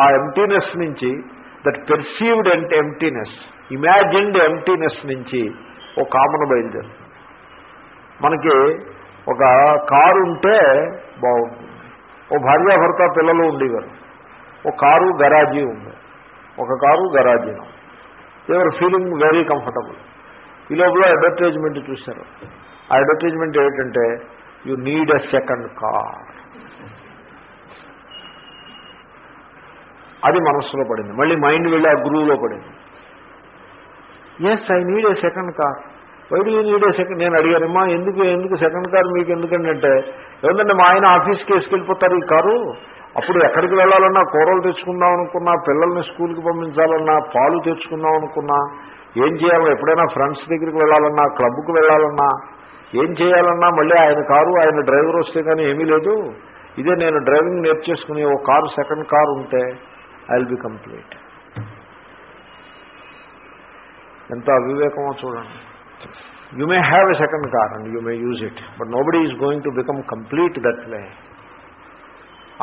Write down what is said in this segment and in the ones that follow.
ఆ ఎంటీనెస్ నుంచి that perceived and emptiness imagined emptiness నుంచి ఓ కామన్ బయలుదేరు మనకి ఒక కారు ఉంటే బాగుంటుంది. ఓ భార్యాభర్త పిల్లలు ఉండేవారు. ఓ కారు గరాజీ ఉంది. ఒక car గరాజీ they were feeling very comfortable ఈ లోపల అడ్వర్టైజ్మెంట్ చూశారు. ఆ అడ్వర్టైజ్మెంట్ ఏంటంటే you need a second car అది మనస్సులో పడింది. మళ్ళీ మైండ్ వెళ్ళి ఆ గురువులో పడింది. Yes I need a second car why you need a second నేను అడిగానమ్మా ఎందుకు ఎందుకు సెకండ్ కార్ మీకు ఎందుకంటే ఏమంటే మా ఆయన ఆఫీస్కి వేసుకెళ్ళిపోతారు ఈ కారు? అప్పుడు ఎక్కడికి వెళ్ళాలన్నా కూరలు తెచ్చుకుందాం అనుకున్నా పిల్లల్ని స్కూల్కి పంపించాలన్నా పాలు తెచ్చుకుందాం అనుకున్నా ఏం చేయాలో ఎప్పుడైనా ఫ్రెండ్స్ దగ్గరికి వెళ్ళాలన్నా క్లబ్కు వెళ్ళాలన్నా ఏం చేయాలన్నా మళ్ళీ ఆయన కారు ఆయన డ్రైవర్ వస్తే కానీ ఏమీ లేదు. ఇదే నేను డ్రైవింగ్ నేర్చేసుకుని ఓ కారు సెకండ్ కారు ఉంటే ఐ విల్ బి కంప్లీట్ ఎంత అవివేకమో చూడండి. You may have a second car and you may use it but nobody is going to become complete that way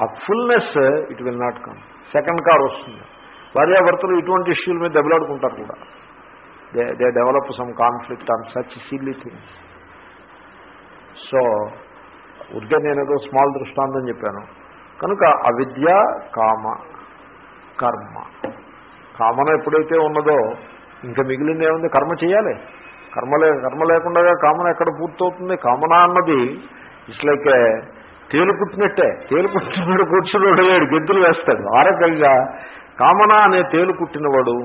ఆ fullness it will not come second car వస్తుంది. భార్యాభర్తలు ఇటువంటి ఇష్యూల మీద దెబ్బలాడుకుంటారు కూడా. They they develop some conflict on such silly things so ఉద్గే నేను ఏదో స్మాల్ దృష్టాంతం చెప్పాను. కనుక అవిద్య కామ కర్మ. కామన ఎప్పుడైతే ఉన్నదో ఇంకా మిగిలింది ఏముంది? కర్మ చేయాలి. కర్మ లే కర్మ లేకుండా కామన ఎక్కడ పూర్తవుతుంది? కామన అన్నది ఇట్స్ లైక్ తేలు కుట్టినట్టే. తేలు పుట్టినవాడు కూర్చున్నాడు వేడు గెద్దులు వేస్తాడు. ఆ రకంగా కామన అనే తేలు పుట్టినవాడు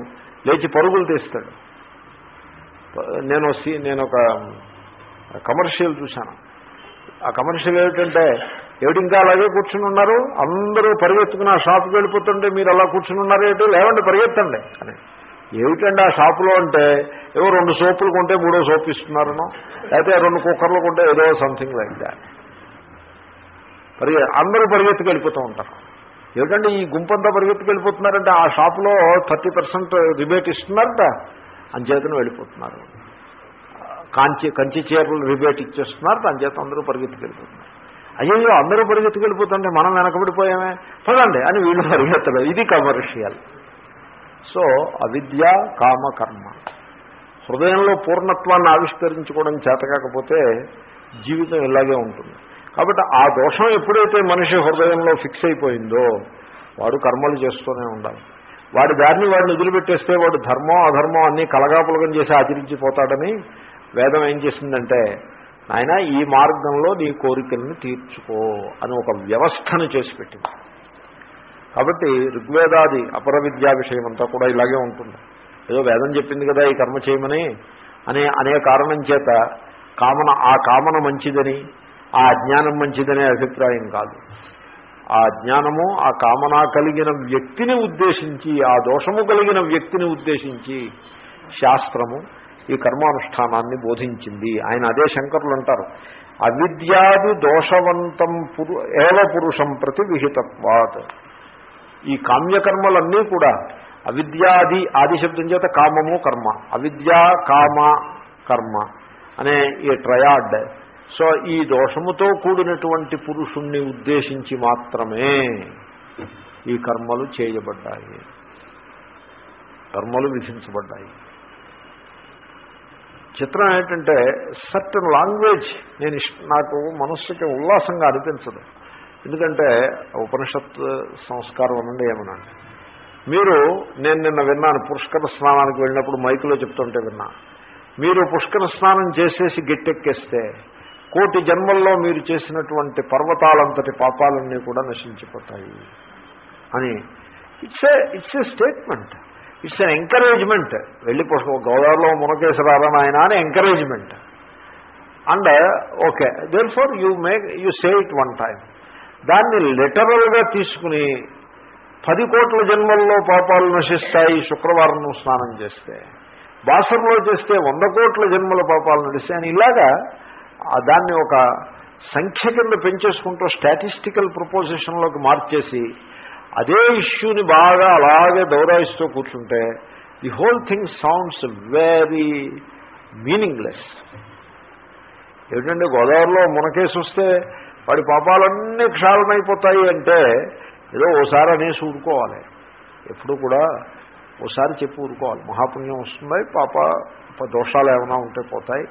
లేచి పరుగులు తీస్తాడు. నేను నేను ఒక కమర్షియల్ చూశాను. ఆ కమర్షియల్ ఏమిటంటే ఏమిటి ఇంకా అలాగే కూర్చుని ఉన్నారు? అందరూ పరిగెత్తుకుని ఆ షాప్కి వెళ్ళిపోతుంటే మీరు అలా కూర్చుని ఉన్నారు ఏంటి? లేవండి పరిగెత్తండి అని. ఏమిటండి ఆ షాపులో అంటే ఏవో రెండు సోపులు కొంటే మూడో సోపు ఇస్తున్నారనో లేకపోతే రెండు కుక్కర్లు కొంటే ఏదో సంథింగ్ లైక్ దాట్ పరిగె అందరూ పరిగెత్తుకు వెళ్ళిపోతూ ఉంటారు. ఏమిటంటే ఈ గుంపంతా పరిగెత్తుకు వెళ్ళిపోతున్నారంటే ఆ షాపులో థర్టీ పర్సెంట్ రిబేట్ ఇస్తున్నారట. అంచేతను వెళ్ళిపోతున్నారు. కాంచి కంచి చీరలు రిబేట్ ఇచ్చేస్తున్నారు అంచేత అందరూ పరిగెత్తుకు వెళ్ళిపోతున్నారు. అయ్యో అందరూ పరిగెత్తుకెళ్ళిపోతుంటే మనం వెనకబడిపోయామే. పదండి అని వీళ్ళు పరిగెత్తడం ఇది కమర్షియల్. సో అవిద్య కామ కర్మ హృదయంలో పూర్ణత్వాన్ని ఆవిష్కరించుకోవడం చేతకాకపోతే జీవితం ఇలాగే ఉంటుంది. కాబట్టి ఆ దోషం ఎప్పుడైతే మనిషి హృదయంలో ఫిక్స్ అయిపోయిందో వాడు కర్మలు చేస్తూనే ఉండాలి. వాడి దారిని వాడిని వదిలిపెట్టేస్తే వాడు ధర్మం అధర్మం అన్నీ కలగాపులగం చేసి ఆచరించిపోతాడని వేదం ఏం చేసిందంటే ఆయన ఈ మార్గంలో నీ కోరికలను తీర్చుకో అని ఒక వ్యవస్థను చేసి పెట్టింది. కాబట్టి ఋగ్వేదాది అపర విద్యా విషయం అంతా కూడా ఇలాగే ఉంటుంది. ఏదో వేదం చెప్పింది కదా ఈ కర్మ చేయమని అనే అనే కారణం చేత కామన ఆ కామన మంచిదని ఆ అజ్ఞానం మంచిదనే అభిప్రాయం కాదు. ఆ జ్ఞానము ఆ కామన కలిగిన వ్యక్తిని ఉద్దేశించి ఆ దోషము కలిగిన వ్యక్తిని ఉద్దేశించి శాస్త్రము ఈ కర్మానుష్ఠానాన్ని బోధించింది. ఆయన అదే శంకరులు అంటారు. అవిద్యాది దోషవంతం పురు ఏవ పురుషం ప్రతి విహితత్వాత్. ఈ కామ్యకర్మలన్నీ కూడా అవిద్యాది ఆది శబ్దం చేత కామము కర్మ. అవిద్యా కామ కర్మ అనే ఈ ట్రయాడ్. సో ఈ దోషముతో కూడినటువంటి పురుషుణ్ణి ఉద్దేశించి మాత్రమే ఈ కర్మలు చేయబడ్డాయి. కర్మలు విధించబడ్డాయి. చిత్రం ఏంటంటే సర్టన్ లాంగ్వేజ్ నేను నాకు మనస్సుకి ఉల్లాసంగా అనిపించదు. ఎందుకంటే ఉపనిషత్ సంస్కారం అనండి ఏమనండి. మీరు నేను నిన్న విన్నాను పుష్కర స్నానానికి వెళ్ళినప్పుడు మైకులో చెప్తుంటే విన్నా. మీరు పుష్కర స్నానం చేసేసి గట్టెక్కేస్తే కోటి జన్మల్లో మీరు చేసినటువంటి పర్వతాలంతటి పాపాలన్నీ కూడా నశించిపోతాయి. అని. It's a it's a statement it's an encouragement. వెళ్ళి పుష్క గోదావరిలో మునకేశ్వరాలని ఆయన అని encouragement. And okay therefore you make you say it one time దాన్ని లిటరల్గా తీసుకుని పది కోట్ల జన్మల్లో పాపాలు నశిస్తాయి శుక్రవారం స్నానం చేస్తే. బాసర్లో చేస్తే వంద కోట్ల జన్మల పాపాలు నడిస్తాయి అని ఇలాగా దాన్ని ఒక సంఖ్య కింద పెంచేసుకుంటూ స్టాటిస్టికల్ ప్రపోజిషన్లోకి మార్చేసి అదే ఇష్యూని బాగా అలాగే దౌరాయిస్తూ కూర్చుంటే the whole thing sounds very meaningless. ఏమిటంటే గోదావరిలో మునకేసి వస్తే వాడి పాపాలన్నీ క్షాళమైపోతాయి అంటే ఏదో ఓసారి అనేసి ఊరుకోవాలి. ఎప్పుడు కూడా ఓసారి చెప్పి ఊరుకోవాలి. మహాపుణ్యం వస్తుంది పాప పాప దోషాలు ఏమైనా ఉంటే పోతాయి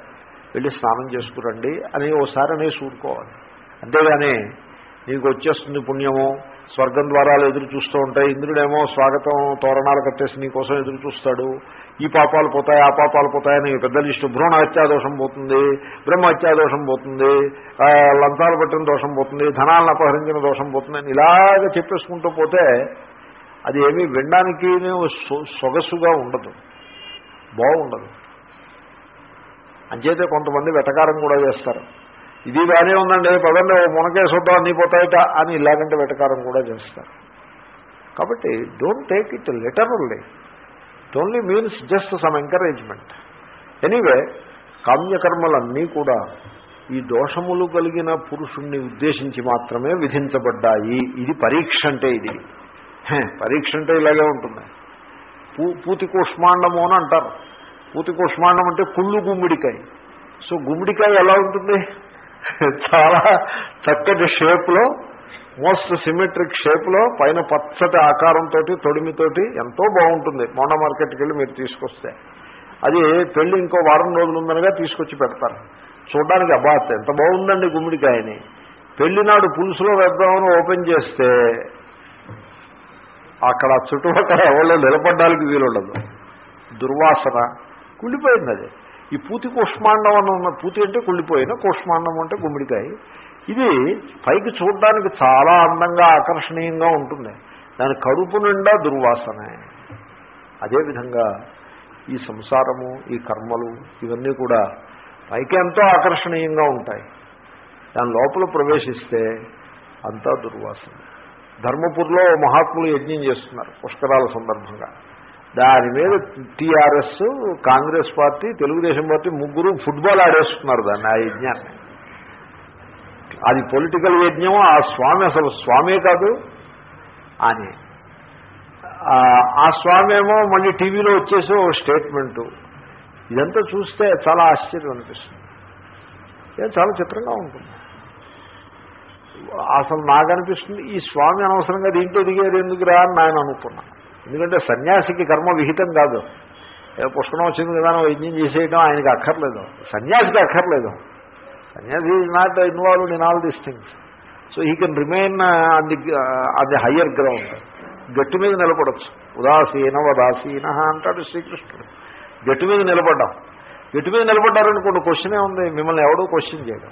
వెళ్ళి స్నానం చేసుకురండి అని ఓసారి అనేసి ఊరుకోవాలి. అంతేగాని నీకు వచ్చేస్తుంది పుణ్యము స్వర్గం ద్వారాలు ఎదురు చూస్తూ ఉంటాయి. ఇంద్రుడేమో స్వాగతం తోరణాలు కట్టేసి నీకోసం ఎదురు చూస్తాడు. ఈ పాపాలు పోతాయి ఆ పాపాలు పోతాయని పెద్ద లిస్టు భ్రూణ హత్యాదోషం పోతుంది బ్రహ్మ హత్యాదోషం పోతుంది ఆ, లంచాలు పట్టిన దోషం పోతుంది ధనాలను అపహరించిన దోషం పోతుంది అని ఇలాగ చెప్పేసుకుంటూ పోతే అది ఏమీ వినడానికి సొ- సొగసుగా ఉండదు. బాగుండదు. అంచేతే కొంతమంది వెటకారం కూడా చేస్తారు. ఇది బాగానే ఉందండి పదండి ఓ మునకేసొద్దాం అన్నీ పోతాయట అని ఇలాగంటే వెటకారం కూడా చేస్తారు. కాబట్టి don't take it literally it only means just some encouragement anyway కామ్యకర్మలన్నీ కూడా ఈ దోషములు కలిగిన పురుషుణ్ణి ఉద్దేశించి మాత్రమే విధించబడ్డాయి. ఇది పరీక్ష అంటే ఇది. హే, పరీక్ష అంటే ఇలాగే ఉంటుంది. పూ పూతి కూష్మాండము అని అంటారు. పూతి కూష్మాండం అంటే కుళ్ళు గుమ్మిడికాయ. సో గుమ్మిడికాయ ఎలా ఉంటుంది? చాలా చక్కటి షేప్లో మోస్ట్ సిమెట్రిక్ షేప్లో పైన పచ్చటి ఆకారంతో తొడిమితోటి ఎంతో బాగుంటుంది. మొండ మార్కెట్కి వెళ్ళి మీరు తీసుకొస్తే. అది పెళ్ళి ఇంకో వారం రోజులు ఉందనగా తీసుకొచ్చి పెడతారు. చూడడానికి అబాత్ ఎంత బాగుందండి గుమ్మిడికాయని. పెళ్ళినాడు పులుసులో వేద్దామని ఓపెన్ చేస్తే అక్కడ చుట్టుపక్కల ఎవరో నిలబడ్డానికి వీలుండదు. దుర్వాసన. కుళ్ళిపోయింది అది. ఈ పూతి కుష్మాండం అని ఉన్న పూతి అంటే కుళ్ళిపోయిన కుష్మాండం అంటే గుమ్మిడికాయ. ఇది పైకి చూడడానికి చాలా అందంగా ఆకర్షణీయంగా ఉంటుంది. దాని కడుపు నిండా దుర్వాసనే. అదేవిధంగా ఈ సంసారము ఈ కర్మలు ఇవన్నీ కూడా పైకి ఎంతో ఆకర్షణీయంగా ఉంటాయి. దాని లోపల ప్రవేశిస్తే అంతా దుర్వాసన. ధర్మపురిలో మహాత్ములు యజ్ఞం చేస్తున్నారు పుష్కరాల సందర్భంగా. దాని మీద TRS Congress party Telugu Desam party ముగ్గురు ఫుట్బాల్ ఆడేస్తున్నారు దాన్ని ఆ యజ్ఞాన్ని. అది పొలిటికల్ యజ్ఞం ఆ స్వామి అసలు స్వామే కాదు అని ఆ- స్వామి ఏమో మళ్ళీ టీవీలో వచ్చేసి ఓ స్టేట్మెంటు. ఇదంతా చూస్తే చాలా ఆశ్చర్యం అనిపిస్తుంది. చాలా చిత్రంగా ఉంటుంది. అసలు నాకు అనిపిస్తుంది ఈ స్వామి అనవసరంగా దీంట్లో దిగేది ఎందుకురా అని నేను అనుకున్నాను. ఎందుకంటే సన్యాసికి కర్మ విహితం కాదు. ఏదో పుష్కరం వచ్చింది కదా యజ్ఞం చేసేయడం ఆయనకి అక్కర్లేదు. సన్యాసికి అక్కర్లేదు. Sannyasi is not involved in all these things so he can remain on the on the higher ground గట్టి మీద నిలబడచ్చు. ఉదాసీన వదాసీన అంటాడు శ్రీకృష్ణుడు. గట్టి మీద నిలబడ్డాం. గట్టి మీద నిలబడ్డారనుకోండి క్వశ్చనే ఉంది. మిమ్మల్ని ఎవడో క్వశ్చన్ చేయడం.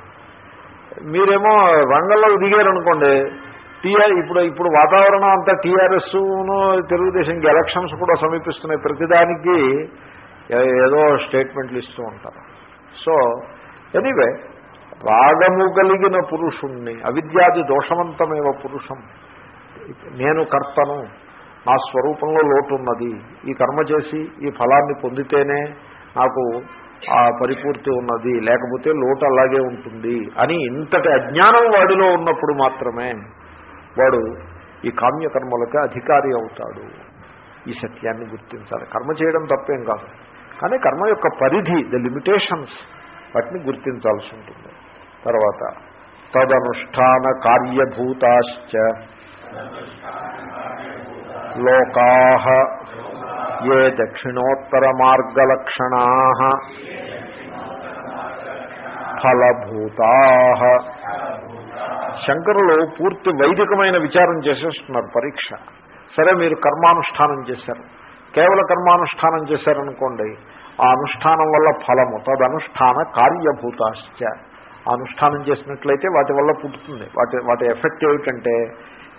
మీరేమో రంగంలో దిగారనుకోండి టీఆర్ ఇప్పుడు ఇప్పుడు వాతావరణం అంతా టీఆర్ఎస్ను తెలుగుదేశంకి ఎలక్షన్స్ కూడా సమీపిస్తున్నాయి. ప్రతిదానికి ఏదో స్టేట్మెంట్లు ఇస్తూ ఉంటారు. సో ఎనీవే రాగము కలిగిన పురుషుణ్ణి అవిద్యాది దోషవంతమేవ పురుషం నేను కర్తను నా స్వరూపంలో లోటు ఉన్నది ఈ కర్మ చేసి ఈ ఫలాన్ని పొందితేనే నాకు ఆ పరిపూర్తి ఉన్నది లేకపోతే లోటు అలాగే ఉంటుంది అని ఇంతటి అజ్ఞానం వాడిలో ఉన్నప్పుడు మాత్రమే వాడు ఈ కామ్యకర్మలకే అధికారి అవుతాడు. ఈ సత్యాన్ని గుర్తించాలి. కర్మ చేయడం తప్పేం కాదు. కానీ కర్మ యొక్క పరిధి ద లిమిటేషన్స్ వాటిని గుర్తించాల్సి ఉంటుంది. తర్వాత తదనుష్ఠాన కార్యభూతాశ్చ. లోకా ఏ దక్షిణోత్తర మార్గలక్షణా ఫలభూతా శంకరులు పూర్తి వైదికమైన విచారం చేసేస్తున్నారు పరీక్ష. సరే మీరు కర్మానుష్ఠానం చేశారు. కేవల కర్మానుష్ఠానం చేశారనుకోండి ఆ అనుష్ఠానం వల్ల ఫలము తదనుష్ఠాన కార్యభూతాశ్చ. అనుష్ఠానం చేసినట్లయితే వాటి వల్ల పుట్టుతుంది. వాటి వాటి ఎఫెక్ట్ ఏమిటంటే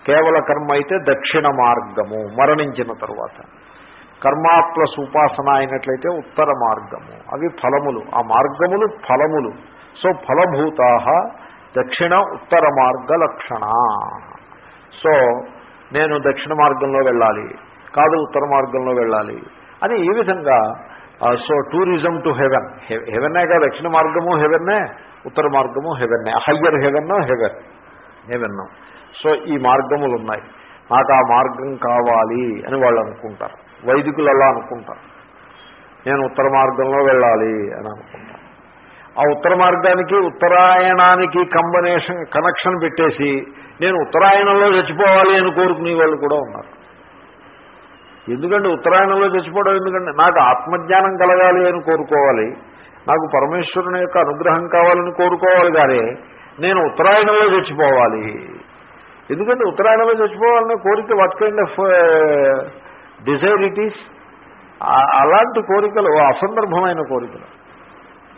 కేవల కర్మ అయితే దక్షిణ మార్గము మరణించిన తరువాత. కర్మ ప్లస్ ఉపాసన అయినట్లయితే ఉత్తర మార్గము. అవి ఫలములు. ఆ మార్గములు ఫలములు. సో ఫలభూతా దక్షిణ ఉత్తర మార్గ లక్షణ. సో నేను దక్షిణ మార్గంలో వెళ్ళాలి కాదు ఉత్తర మార్గంలో వెళ్ళాలి. అని ఈ విధంగా సో టూరిజం టు హెవెన్ హెవెన్నేగా దక్షిణ మార్గము హెవెన్నే ఉత్తర మార్గము హెవెన్నే higher heaven heaven heaven so ఈ మార్గములు ఉన్నాయి. నాకు ఆ మార్గం కావాలి అని వాళ్ళు అనుకుంటారు. వైదికులు అలా అనుకుంటారు. నేను ఉత్తర మార్గంలో వెళ్ళాలి అని అనుకుంటాను ఆ ఉత్తర మార్గానికి ఉత్తరాయణానికి కంబినేషన్ కనెక్షన్ పెట్టేసి నేను ఉత్తరాయణంలో చచ్చిపోవాలి అని కోరుకునే వాళ్ళు కూడా ఉన్నారు. ఎందుకంటే ఉత్తరాయణంలో చచ్చిపోవడం ఎందుకంటే నాకు ఆత్మజ్ఞానం కలగాలి అని కోరుకోవాలి నాకు పరమేశ్వరుని యొక్క అనుగ్రహం కావాలని కోరుకోవాలి కానీ నేను ఉత్తరాయణంలో చచ్చిపోవాలి. ఎందుకంటే ఉత్తరాయణంలో చచ్చిపోవాలనే కోరిక what kind of desire it is అలాంటి కోరికలు అసందర్భమైన కోరికలు.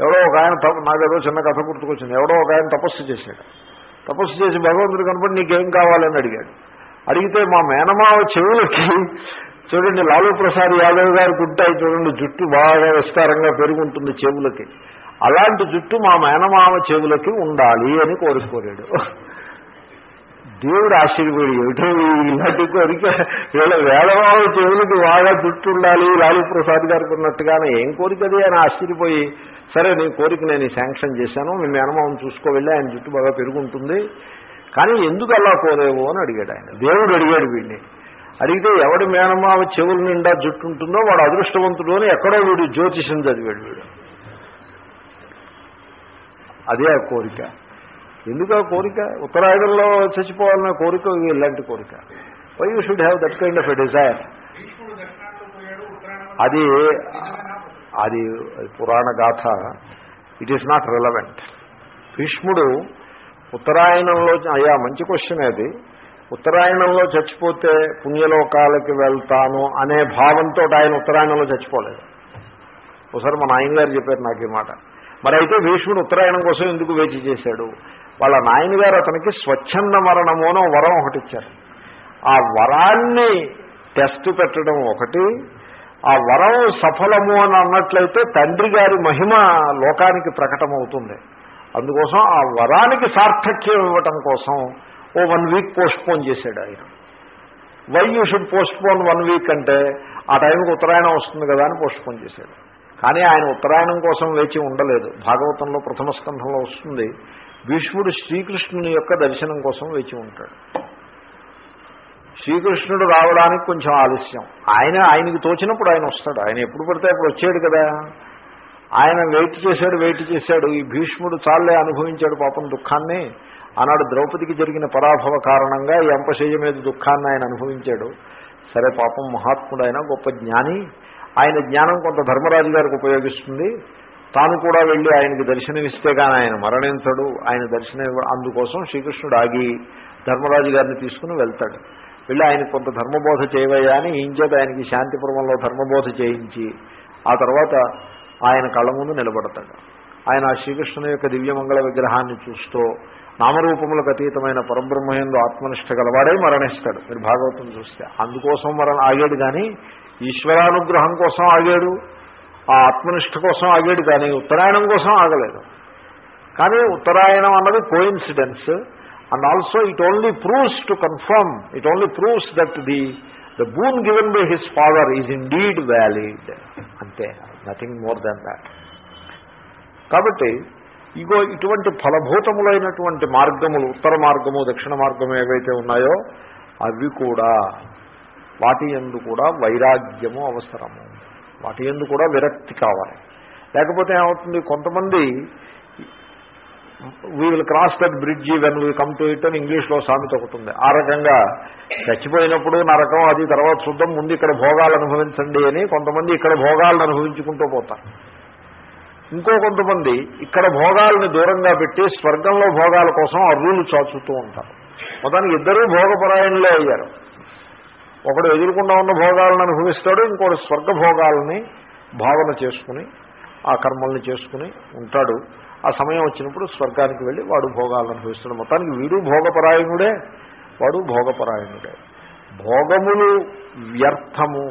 ఎవడో ఒక ఆయన తప నాకేదో చిన్న కథ గుర్తుకొచ్చింది. ఎవడో ఒక ఆయన తపస్సు చేశాడు. తపస్సు చేసి భగవంతుడు కనపడి నీకేం కావాలని అడిగాడు. అడిగితే మా మేనమావ చెవులకి చూడండి లాలూ ప్రసాద్ యాదవ్ గారికి ఉంటాయి చూడండి జుట్టు బాగా విస్తారంగా పెరుగుంటుంది చెవులకి. అలాంటి జుట్టు మా మేనమామ చెవులకి ఉండాలి అని కోరుకోలేడు దేవుడు ఆశ్చర్యపోయి ఏమిటో ఇలాంటి కోరిక. వీళ్ళ వేదమావ చెవులకి బాగా జుట్టు ఉండాలి లాలూ ప్రసాద్ గారికి ఉన్నట్టుగానే ఏం కోరికది అని ఆశ్చర్యపోయి సరే నీ కోరిక నేను శాంక్షన్ చేశాను మీ మేనమామను చూసుకోవెళ్ళి ఆయన జుట్టు బాగా పెరుగుంటుంది. కానీ ఎందుకు అలా కోరేవో అని అడిగాడు ఆయన. దేవుడు అడిగాడు వీడిని. అడిగితే ఎవడి మేనమావ చెవుల నిండా జుట్టు ఉంటుందో వాడు అదృష్టవంతుడు అని ఎక్కడో వీడు జ్యోతిషం చదివాడు వీడు. అదే ఆ కోరిక. ఎందుకు ఆ కోరిక? ఉత్తరాయణంలో చచ్చిపోవాలన్న కోరిక ఇలాంటి కోరిక. Why you should have that kind of a desire అది అది పురాణ గాథ ఇట్ ఈస్ నాట్ రిలవెంట్ భీష్ముడు ఉత్తరాయణంలో అయ్యా మంచి క్వశ్చన్ అది ఉత్తరాయణంలో చచ్చిపోతే పుణ్యలోకాలకి వెళ్తాను అనే భావంతో ఆయన ఉత్తరాయణంలో చచ్చిపోలేదు. ఒకసారి మా నాయన గారు చెప్పారు నాకు ఈ మాట. మరి అయితే భీష్ముడు ఉత్తరాయణం కోసం ఎందుకు వేచి చేశాడు? వాళ్ళ నాయనగారు అతనికి స్వచ్ఛంద మరణము వరం ఒకటి ఇచ్చారు. ఆ వరాన్ని టెస్ట్ పెట్టడం ఒకటి ఆ వరం సఫలము అని అన్నట్లయితే తండ్రి గారి మహిమ లోకానికి ప్రకటమవుతుంది. అందుకోసం ఆ వరానికి సార్థక్యం ఇవ్వటం కోసం ఓ వన్ వీక్ పోస్ట్పోన్ చేశాడు ఆయన. Why you should postpone one week అంటే ఆ టైంకి ఉత్తరాయణం వస్తుంది కదా అని పోస్ట్పోన్ చేశాడు. కానీ ఆయన ఉత్తరాయణం కోసం వేచి ఉండలేదు. భాగవతంలో ప్రథమ స్కంధంలో వస్తుంది. భీష్ముడు శ్రీకృష్ణుని యొక్క దర్శనం కోసం వేచి ఉంటాడు. శ్రీకృష్ణుడు రావడానికి కొంచెం ఆలస్యం. ఆయన ఆయనకి తోచినప్పుడు ఆయన వస్తాడు. ఆయన ఎప్పుడు పడితే అప్పుడు వచ్చాడు కదా. ఆయన వెయిట్ చేశాడు వెయిట్ చేశాడు. ఈ భీష్ముడు చాలే అనుభవించాడు పాపం దుఃఖాన్ని. ఆనాడు ద్రౌపదికి జరిగిన పరాభవ కారణంగా ఈ అంపశయ్య మీద దుఃఖాన్ని ఆయన అనుభవించాడు. సరే పాపం మహాత్ముడు ఆయన గొప్ప జ్ఞాని. ఆయన జ్ఞానం కొంత ధర్మరాజు గారికి ఉపయోగిస్తుంది. తాను కూడా వెళ్ళి ఆయనకి దర్శనమిస్తే కానీ ఆయన మరణించడు. ఆయన దర్శనం అందుకోసం శ్రీకృష్ణుడు ఆగి ధర్మరాజు గారిని తీసుకుని వెళ్తాడు. వెళ్ళి ఆయన కొంత ధర్మబోధ చేయవయ్యా అని ఇంచేత ఆయనకి శాంతిపురంలో ధర్మబోధ చేయించి ఆ తర్వాత ఆయన కళ్ళ ముందు నిలబడతాడు. ఆయన ఆ శ్రీకృష్ణుని యొక్క దివ్యమంగళ విగ్రహాన్ని చూస్తూ నామరూపములకు అతీతమైన పరబ్రహ్మయందు ఆత్మనిష్ట గలవాడై మరణిస్తాడు. మీరు భాగవతం చూస్తే అందుకోసం మరణ ఆగాడు కానీ ఈశ్వరానుగ్రహం కోసం ఆగాడు ఆ ఆత్మనిష్ట కోసం ఆగాడు కానీ ఉత్తరాయణం కోసం ఆగలేదు. కానీ ఉత్తరాయణం అన్నది coincidence and also it only proves to confirm it only proves that the the boon given by his father is indeed valid అంతే నథింగ్ మోర్ దాన్ దాట్ కాబట్టి ఇగో ఇటువంటి ఫలభూతములైనటువంటి మార్గములు ఉత్తర మార్గము దక్షిణ మార్గము ఏవైతే ఉన్నాయో అవి కూడా వాటి ఎందు కూడా వైరాగ్యము అవసరము. వాటి ఎందు కూడా విరక్తి కావాలి. లేకపోతే ఏమవుతుంది? కొంతమంది we will cross that bridge when we come to it అని ఇంగ్లీష్లో సామెత ఒకటి ఉంది. ఆ రకంగా చచ్చిపోయినప్పుడు నరకం అది తర్వాత చూద్దాం ముందు ఇక్కడ భోగాలు అనుభవించండి అని కొంతమంది ఇక్కడ భోగాలను అనుభవించుకుంటూ పోతారు. ఇంకో కొంతమంది ఇక్కడ భోగాలను దూరంగా పెట్టి స్వర్గంలో భోగాల కోసం అర్రులు చాచుతూ ఉంటారు. మొత్తానికి ఇద్దరూ భోగపరాయణలే అయ్యారు. ఒకడు ఎదురుకుండా ఉన్న భోగాలను అనుభవిస్తాడు ఇంకోటి స్వర్గ భోగాలని భావన చేసుకుని ఆ కర్మల్ని చేసుకుని ఉంటాడు. ఆ సమయం వచ్చినప్పుడు స్వర్గానికి వెళ్ళి వాడు భోగాలను అనుభవిస్తున్నాడు. మొత్తానికి వీడు భోగపరాయణుడే వాడు భోగపరాయణుడే. భోగములు వ్యర్థము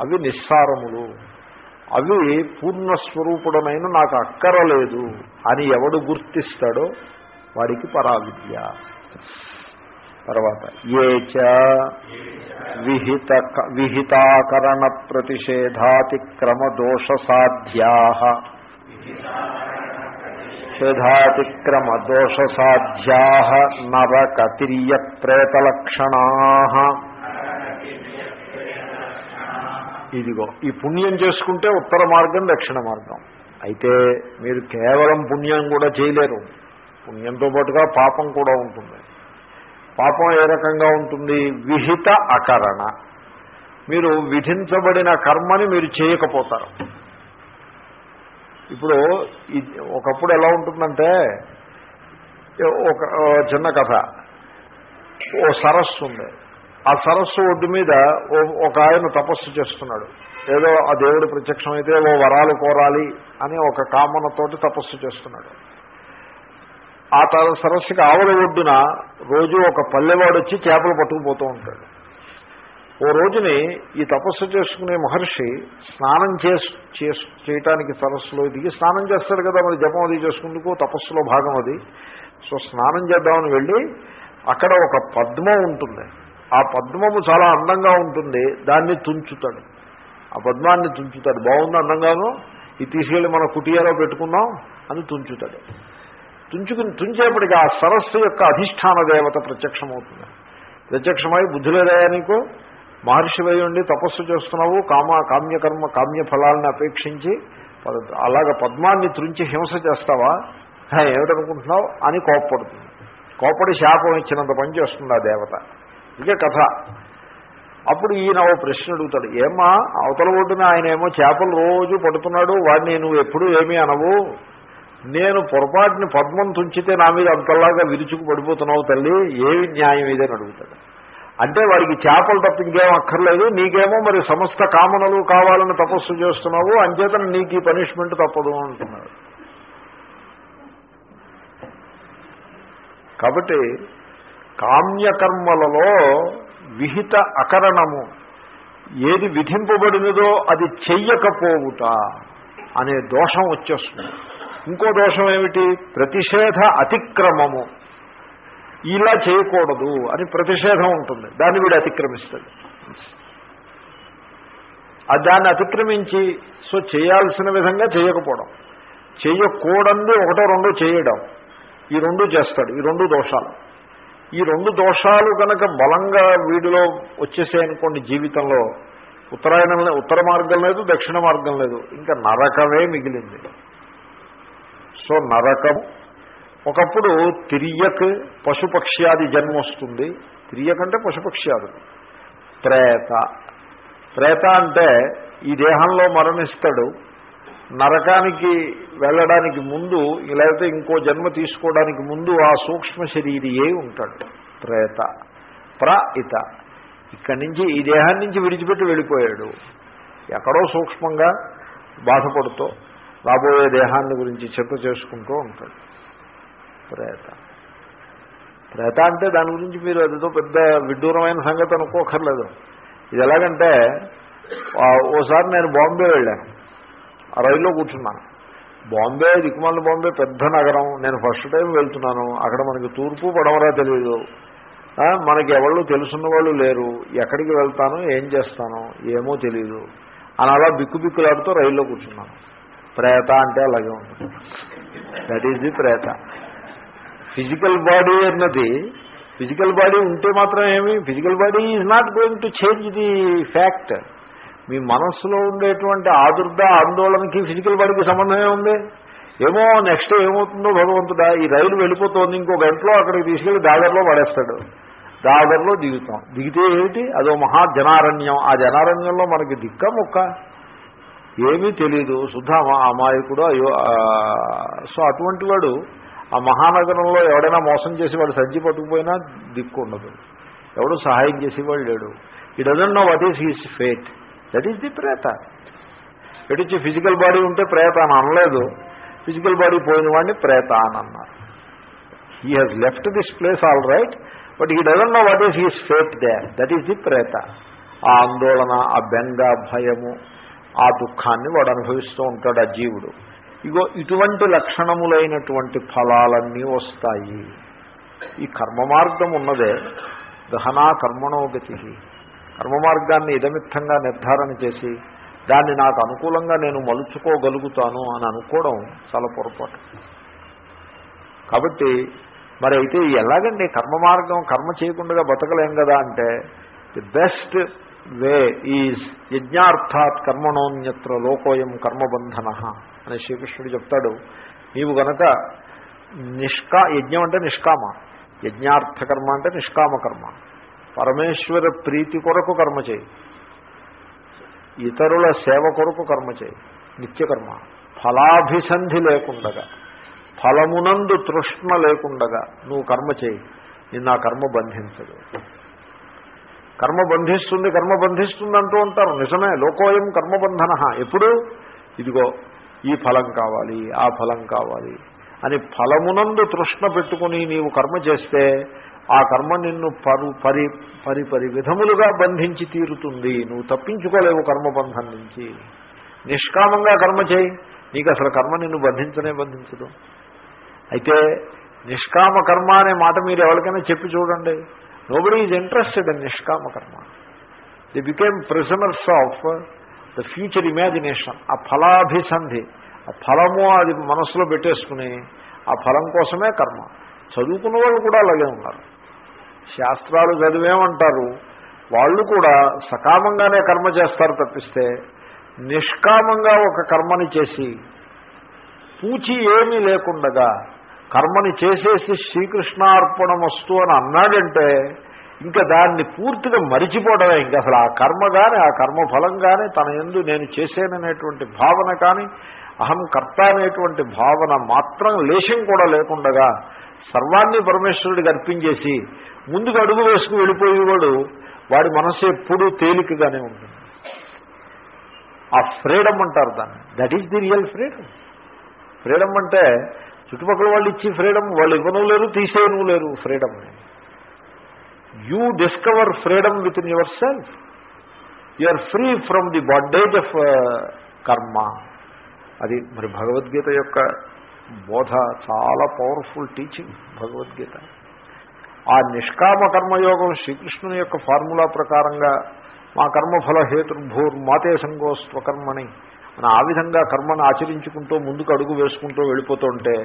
అవి నిస్సారములు. అవి పూర్ణస్వరూపుడనైన నాకు అక్కరలేదు అని ఎవడు గుర్తిస్తాడో వాడికి పరావిద్య. తర్వాత ఏ విహిత విహితాకరణ ప్రతిషేధాతిక్రమ దోష సాధ్యా దోష సాధ్యా నరకతిర్య ప్రేతలక్షణా ఇదిగో ఈ పుణ్యం చేసుకుంటే ఉత్తర మార్గం దక్షిణ మార్గం. అయితే మీరు కేవలం పుణ్యం కూడా చేయలేరు. పుణ్యంతో పాటుగా పాపం కూడా ఉంటుంది. పాపం ఏ రకంగా ఉంటుంది? విహిత అకరణ. మీరు విధించబడిన కర్మని మీరు చేయకపోతారు. ఇప్పుడు ఇది ఒకప్పుడు ఎలా ఉంటుందంటే ఒక చిన్న కథ. ఓ సరస్సు ఉంది. ఆ సరస్సు ఒడ్డు మీద ఒక ఆయన తపస్సు చేస్తున్నాడు. ఏదో ఆ దేవుడు ప్రత్యక్షమైతే ఓ వరాలు కోరాలి అని ఒక కామనతోటి తపస్సు చేస్తున్నాడు. ఆ తర సరస్సుకి ఆవల ఒడ్డున రోజు ఒక పల్లెవాడు వచ్చి చేపలు పట్టుకుపోతూ ఉంటాడు. ఓ రోజుని ఈ తపస్సు చేసుకునే మహర్షి స్నానం చేసు చేయటానికి సరస్సులో దిగి స్నానం చేస్తాడు కదా మరి జపం అది చేసుకుందుకు తపస్సులో భాగం అది. సో స్నానం చేద్దామని వెళ్ళి అక్కడ ఒక పద్మం ఉంటుంది. ఆ పద్మము చాలా అందంగా ఉంటుంది. దాన్ని తుంచుతాడు. ఆ పద్మాన్ని తుంచుతాడు. బాగుంది అందంగాను? ఇది తీసుకెళ్ళి మన కుటియాలో పెట్టుకుందాం అని తుంచుతాడు. తుంచుకుని తుంచేపటికి ఆ సరస్సు యొక్క అధిష్టాన దేవత ప్రత్యక్షమవుతుంది. ప్రత్యక్షమై బుద్ధి లేదా నీకు? మహర్షివై ఉండి తపస్సు చేస్తున్నావు కామ కామ్యకర్మ కామ్య ఫలాలను అపేక్షించి అలాగ పద్మాన్ని త్రుంచి హింస చేస్తావా? ఏమిటనుకుంటున్నావు? అని కోప్పడుతుంది. కోపడి శాపం ఇచ్చినంత పని చేస్తుంది ఆ దేవత. ఇదే కథ. అప్పుడు ఈయన ఓ ప్రశ్న అడుగుతాడు. ఏమా అవతల ఒడ్డున ఆయన ఏమో చేపలు రోజు పడుతున్నాడు వాడిని నువ్వు ఎప్పుడూ ఏమీ అనవు. నేను పొరపాటుని పద్మం తుంచితే నా మీద అంతలాగా విరుచుకు పడిపోతున్నావు తల్లి ఏమి న్యాయం ఇదని అడుగుతాడు. అంటే వాడికి చేపలు తప్ప ఇంకేం అక్కర్లేదు నీకేమో మరి సమస్త కామనలు కావాలని తపస్సు చేస్తున్నావు అంచేతన నీకు ఈ పనిష్మెంట్ తప్పదు అంటున్నాడు. కాబట్టి కామ్యకర్మలలో విహిత అకరణము ఏది విధింపబడినదో అది చెయ్యకపోవుట అనే దోషం వచ్చేస్తుంది. ఇంకో దోషం ఏమిటి? ప్రతిషేధ అతిక్రమము. ఇలా చేయకూడదు అని ప్రతిషేధం ఉంటుంది. దాన్ని వీడు అతిక్రమిస్తాడు. దాన్ని అతిక్రమించి సో చేయాల్సిన విధంగా చేయకపోవడం. చేయకూడంది ఒకటో రెండో చేయడం. ఈ రెండు చేస్తాడు. ఈ రెండు దోషాలు. ఈ రెండు దోషాలు కనుక బలంగా వీడిలో వచ్చేసాయనుకోండి జీవితంలో ఉత్తరాయణం ఉత్తర మార్గం లేదు దక్షిణ మార్గం లేదు. ఇంకా నరకమే మిగిలింది. సో నరకం ఒకప్పుడు తిరియక్ పశుపక్ష్యాది జన్మ వస్తుంది. తిరియక్ అంటే పశుపక్ష్యాదులు. ప్రేత ప్రేత అంటే ఈ దేహంలో మరణిస్తాడు. నరకానికి వెళ్ళడానికి ముందు లేకపోతే ఇంకో జన్మ తీసుకోవడానికి ముందు ఆ సూక్ష్మ శరీరియే ఉంటాడు. ప్రేత ప్ర ఇత. ఇక్కడి నుంచి ఈ దేహాన్ని నుంచి విడిచిపెట్టి వెళ్ళిపోయాడు. ఎక్కడో సూక్ష్మంగా బాధపడుతూ రాబోయే దేహాన్ని గురించి చింత చేసుకుంటూ ఉంటాడు. ప్రేత. ప్రేత అంటే దాని గురించి మీరు అదేదో పెద్ద విడ్డూరమైన సంగతి అనుకోకర్లేదు. ఇది ఎలాగంటే ఓసారి నేను బాంబే వెళ్ళాను. ఆ రైల్లో కూర్చున్నాను. బాంబే దిక్కుమాల బాంబే పెద్ద నగరం. నేను ఫస్ట్ టైం వెళ్తున్నాను. అక్కడ మనకి తూర్పు పడమరా తెలియదు మనకి ఎవళ్ళు తెలుసున్న వాళ్ళు లేరు. ఎక్కడికి వెళ్తాను ఏం చేస్తాను ఏమో తెలియదు అని అలా బిక్కు బిక్కులాడుతూ రైల్లో కూర్చున్నాను. ప్రేత అంటే అలాగే ఉంటుంది. దట్ ఈజ్ ది ప్రేత. ఫిజికల్ బాడీ అన్నది ఫిజికల్ బాడీ ఉంటే మాత్రం ఏమి? Physical body is not going to change the fact మీ మనస్సులో ఉండేటువంటి ఆదుర్ద ఆందోళనకి ఫిజికల్ బాడీకి సంబంధమే ఉంది ఏమో నెక్స్ట్ ఏమవుతుందో భగవంతుడా ఈ రైలు వెళ్ళిపోతుంది ఇంకో గంటలో అక్కడికి తీసుకెళ్ళి దాదర్లో పడేస్తాడు. దాదర్లో దిగుతాం. దిగితే ఏమిటి? అదో మహా జనారణ్యం. ఆ జనారణ్యంలో మనకి దిక్క ముక్క. ఏమీ తెలియదు శుద్ధ అమాయకుడు అయ్యో సో అటువంటి వాడు ఆ మహానగరంలో ఎవడైనా మోసం చేసి వాడు సంచి పట్టుకుపోయినా దిక్కు ఉండదు. ఎవడు సహాయం చేసేవాడు లేడు. He doesn't know what is his fate that is the ప్రేత ఎటుచ్చి ఫిజికల్ బాడీ ఉంటే ప్రేత అని అనలేదు. ఫిజికల్ బాడీ పోయిన వాడిని ప్రేత అని అన్నారు. He has left this place all right but he doesn't know what is his fate they that is the ప్రేత ఆ ఆందోళన ఆ బెంగ భయము ఆ దుఃఖాన్ని వాడు అనుభవిస్తూ ఉంటాడు ఆ జీవుడు. ఇగో ఇటువంటి లక్షణములైనటువంటి ఫలాలన్నీ వస్తాయి. ఈ కర్మ మార్గం ఉన్నదే దహనా కర్మణోగతి కర్మ మార్గాన్ని ఇదమిత్తంగా నిర్ధారణ చేసి దాన్ని నాకు అనుకూలంగా నేను మలుచుకోగలుగుతాను అని అనుకోవడం చాలా పొరపాటు. కాబట్టి మరి అయితే ఎలాగండి కర్మ మార్గం కర్మ చేయకుండా బతకలేం కదా అంటే ది బెస్ట్ వే ఈజ్ యజ్ఞార్థాత్ కర్మణోన్యత్ర లోకోయం కర్మబంధన అని శ్రీకృష్ణుడు చెప్తాడు. నీవు గనక నిష్కా యజ్ఞం అంటే నిష్కామ. యజ్ఞార్థ కర్మ అంటే నిష్కామ కర్మ. పరమేశ్వర ప్రీతి కొరకు కర్మ చేయి. ఇతరుల సేవ కొరకు కర్మ చేయి. నిత్యకర్మ ఫలాభిసంధి లేకుండగా. ఫలమునందు తృష్ణ లేకుండగా నువ్వు కర్మ చేయి. నిన్న కర్మ బంధించదు. కర్మ బంధిస్తుంది కర్మ బంధిస్తుంది అంటూ ఉంటారు నిజమే లోకోయం కర్మబంధన ఎప్పుడు? ఇదిగో ఈ ఫలం కావాలి ఆ ఫలం కావాలి అని ఫలమునందు తృష్ణ పెట్టుకుని నీవు కర్మ చేస్తే ఆ కర్మ నిన్ను పరు పరి పరి పరి విధములుగా బంధించి తీరుతుంది. నువ్వు తప్పించుకోలేవు కర్మబంధం నుంచి. నిష్కామంగా కర్మ చేయి. నీకు అసలు కర్మ నిన్ను బంధించనే బంధించదు. అయితే నిష్కామ కర్మ అనే మాట మీరు ఎవరికైనా చెప్పి చూడండి. నోబడీ ఈజ్ ఇంట్రెస్టెడ్ ఇన్ నిష్కామ కర్మ the became prisoners of the future imagination ఆ ఫలాభిసంధి ఆ ఫలము అది మనసులో పెట్టేసుకుని ఆ ఫలం కోసమే కర్మ చదువుకున్న వాళ్ళు కూడా అలాగే ఉన్నారు శాస్త్రాలు చదివేమంటారు వాళ్ళు కూడా సకామంగానే కర్మ చేస్తారు తప్పిస్తే నిష్కామంగా ఒక కర్మని చేసి పూచి ఏమీ లేకుండగా కర్మని చేసేసి శ్రీకృష్ణార్పణమస్తు అని అన్నాడంటే ఇంకా దాన్ని పూర్తిగా మరిచిపోవడమే. ఇంకా అసలు ఆ కర్మ కానీ ఆ కర్మఫలం కానీ తన ఎందు నేను చేసేననేటువంటి భావన కానీ అహం కర్త అనేటువంటి భావన మాత్రం లేశం కూడా లేకుండగా సర్వాన్ని పరమేశ్వరుడికి అర్పించేసి ముందుకు అడుగు వేసుకు వెళ్ళిపోయేవాడు వాడి మనసు ఎప్పుడూ తేలికగానే ఉంటుంది. ఆ ఫ్రీడమ్ అంటారు దాన్ని. That is the real freedom freedom అంటే చుట్టుపక్కల వాళ్ళు ఇచ్చి ఫ్రీడమ్ వాళ్ళు ఇవ్వను లేరు తీసేయను లేరు freedom. You discover freedom within yourself you are free from the bondage of karma అది మరి భగవద్గీత యొక్క బోధ చాలా పవర్ఫుల్ టీచింగ్ భగవద్గీత. ఆ నిష్కామ కర్మయోగం శ్రీకృష్ణుని యొక్క ఫార్ములా ప్రకారంగా మా కర్మఫల హేతుర్భూర్ మాతే సంగోస్వకర్మని అని ఆ విధంగా కర్మను ఆచరించుకుంటూ ముందుకు అడుగు వేసుకుంటూ వెళ్ళిపోతుంటే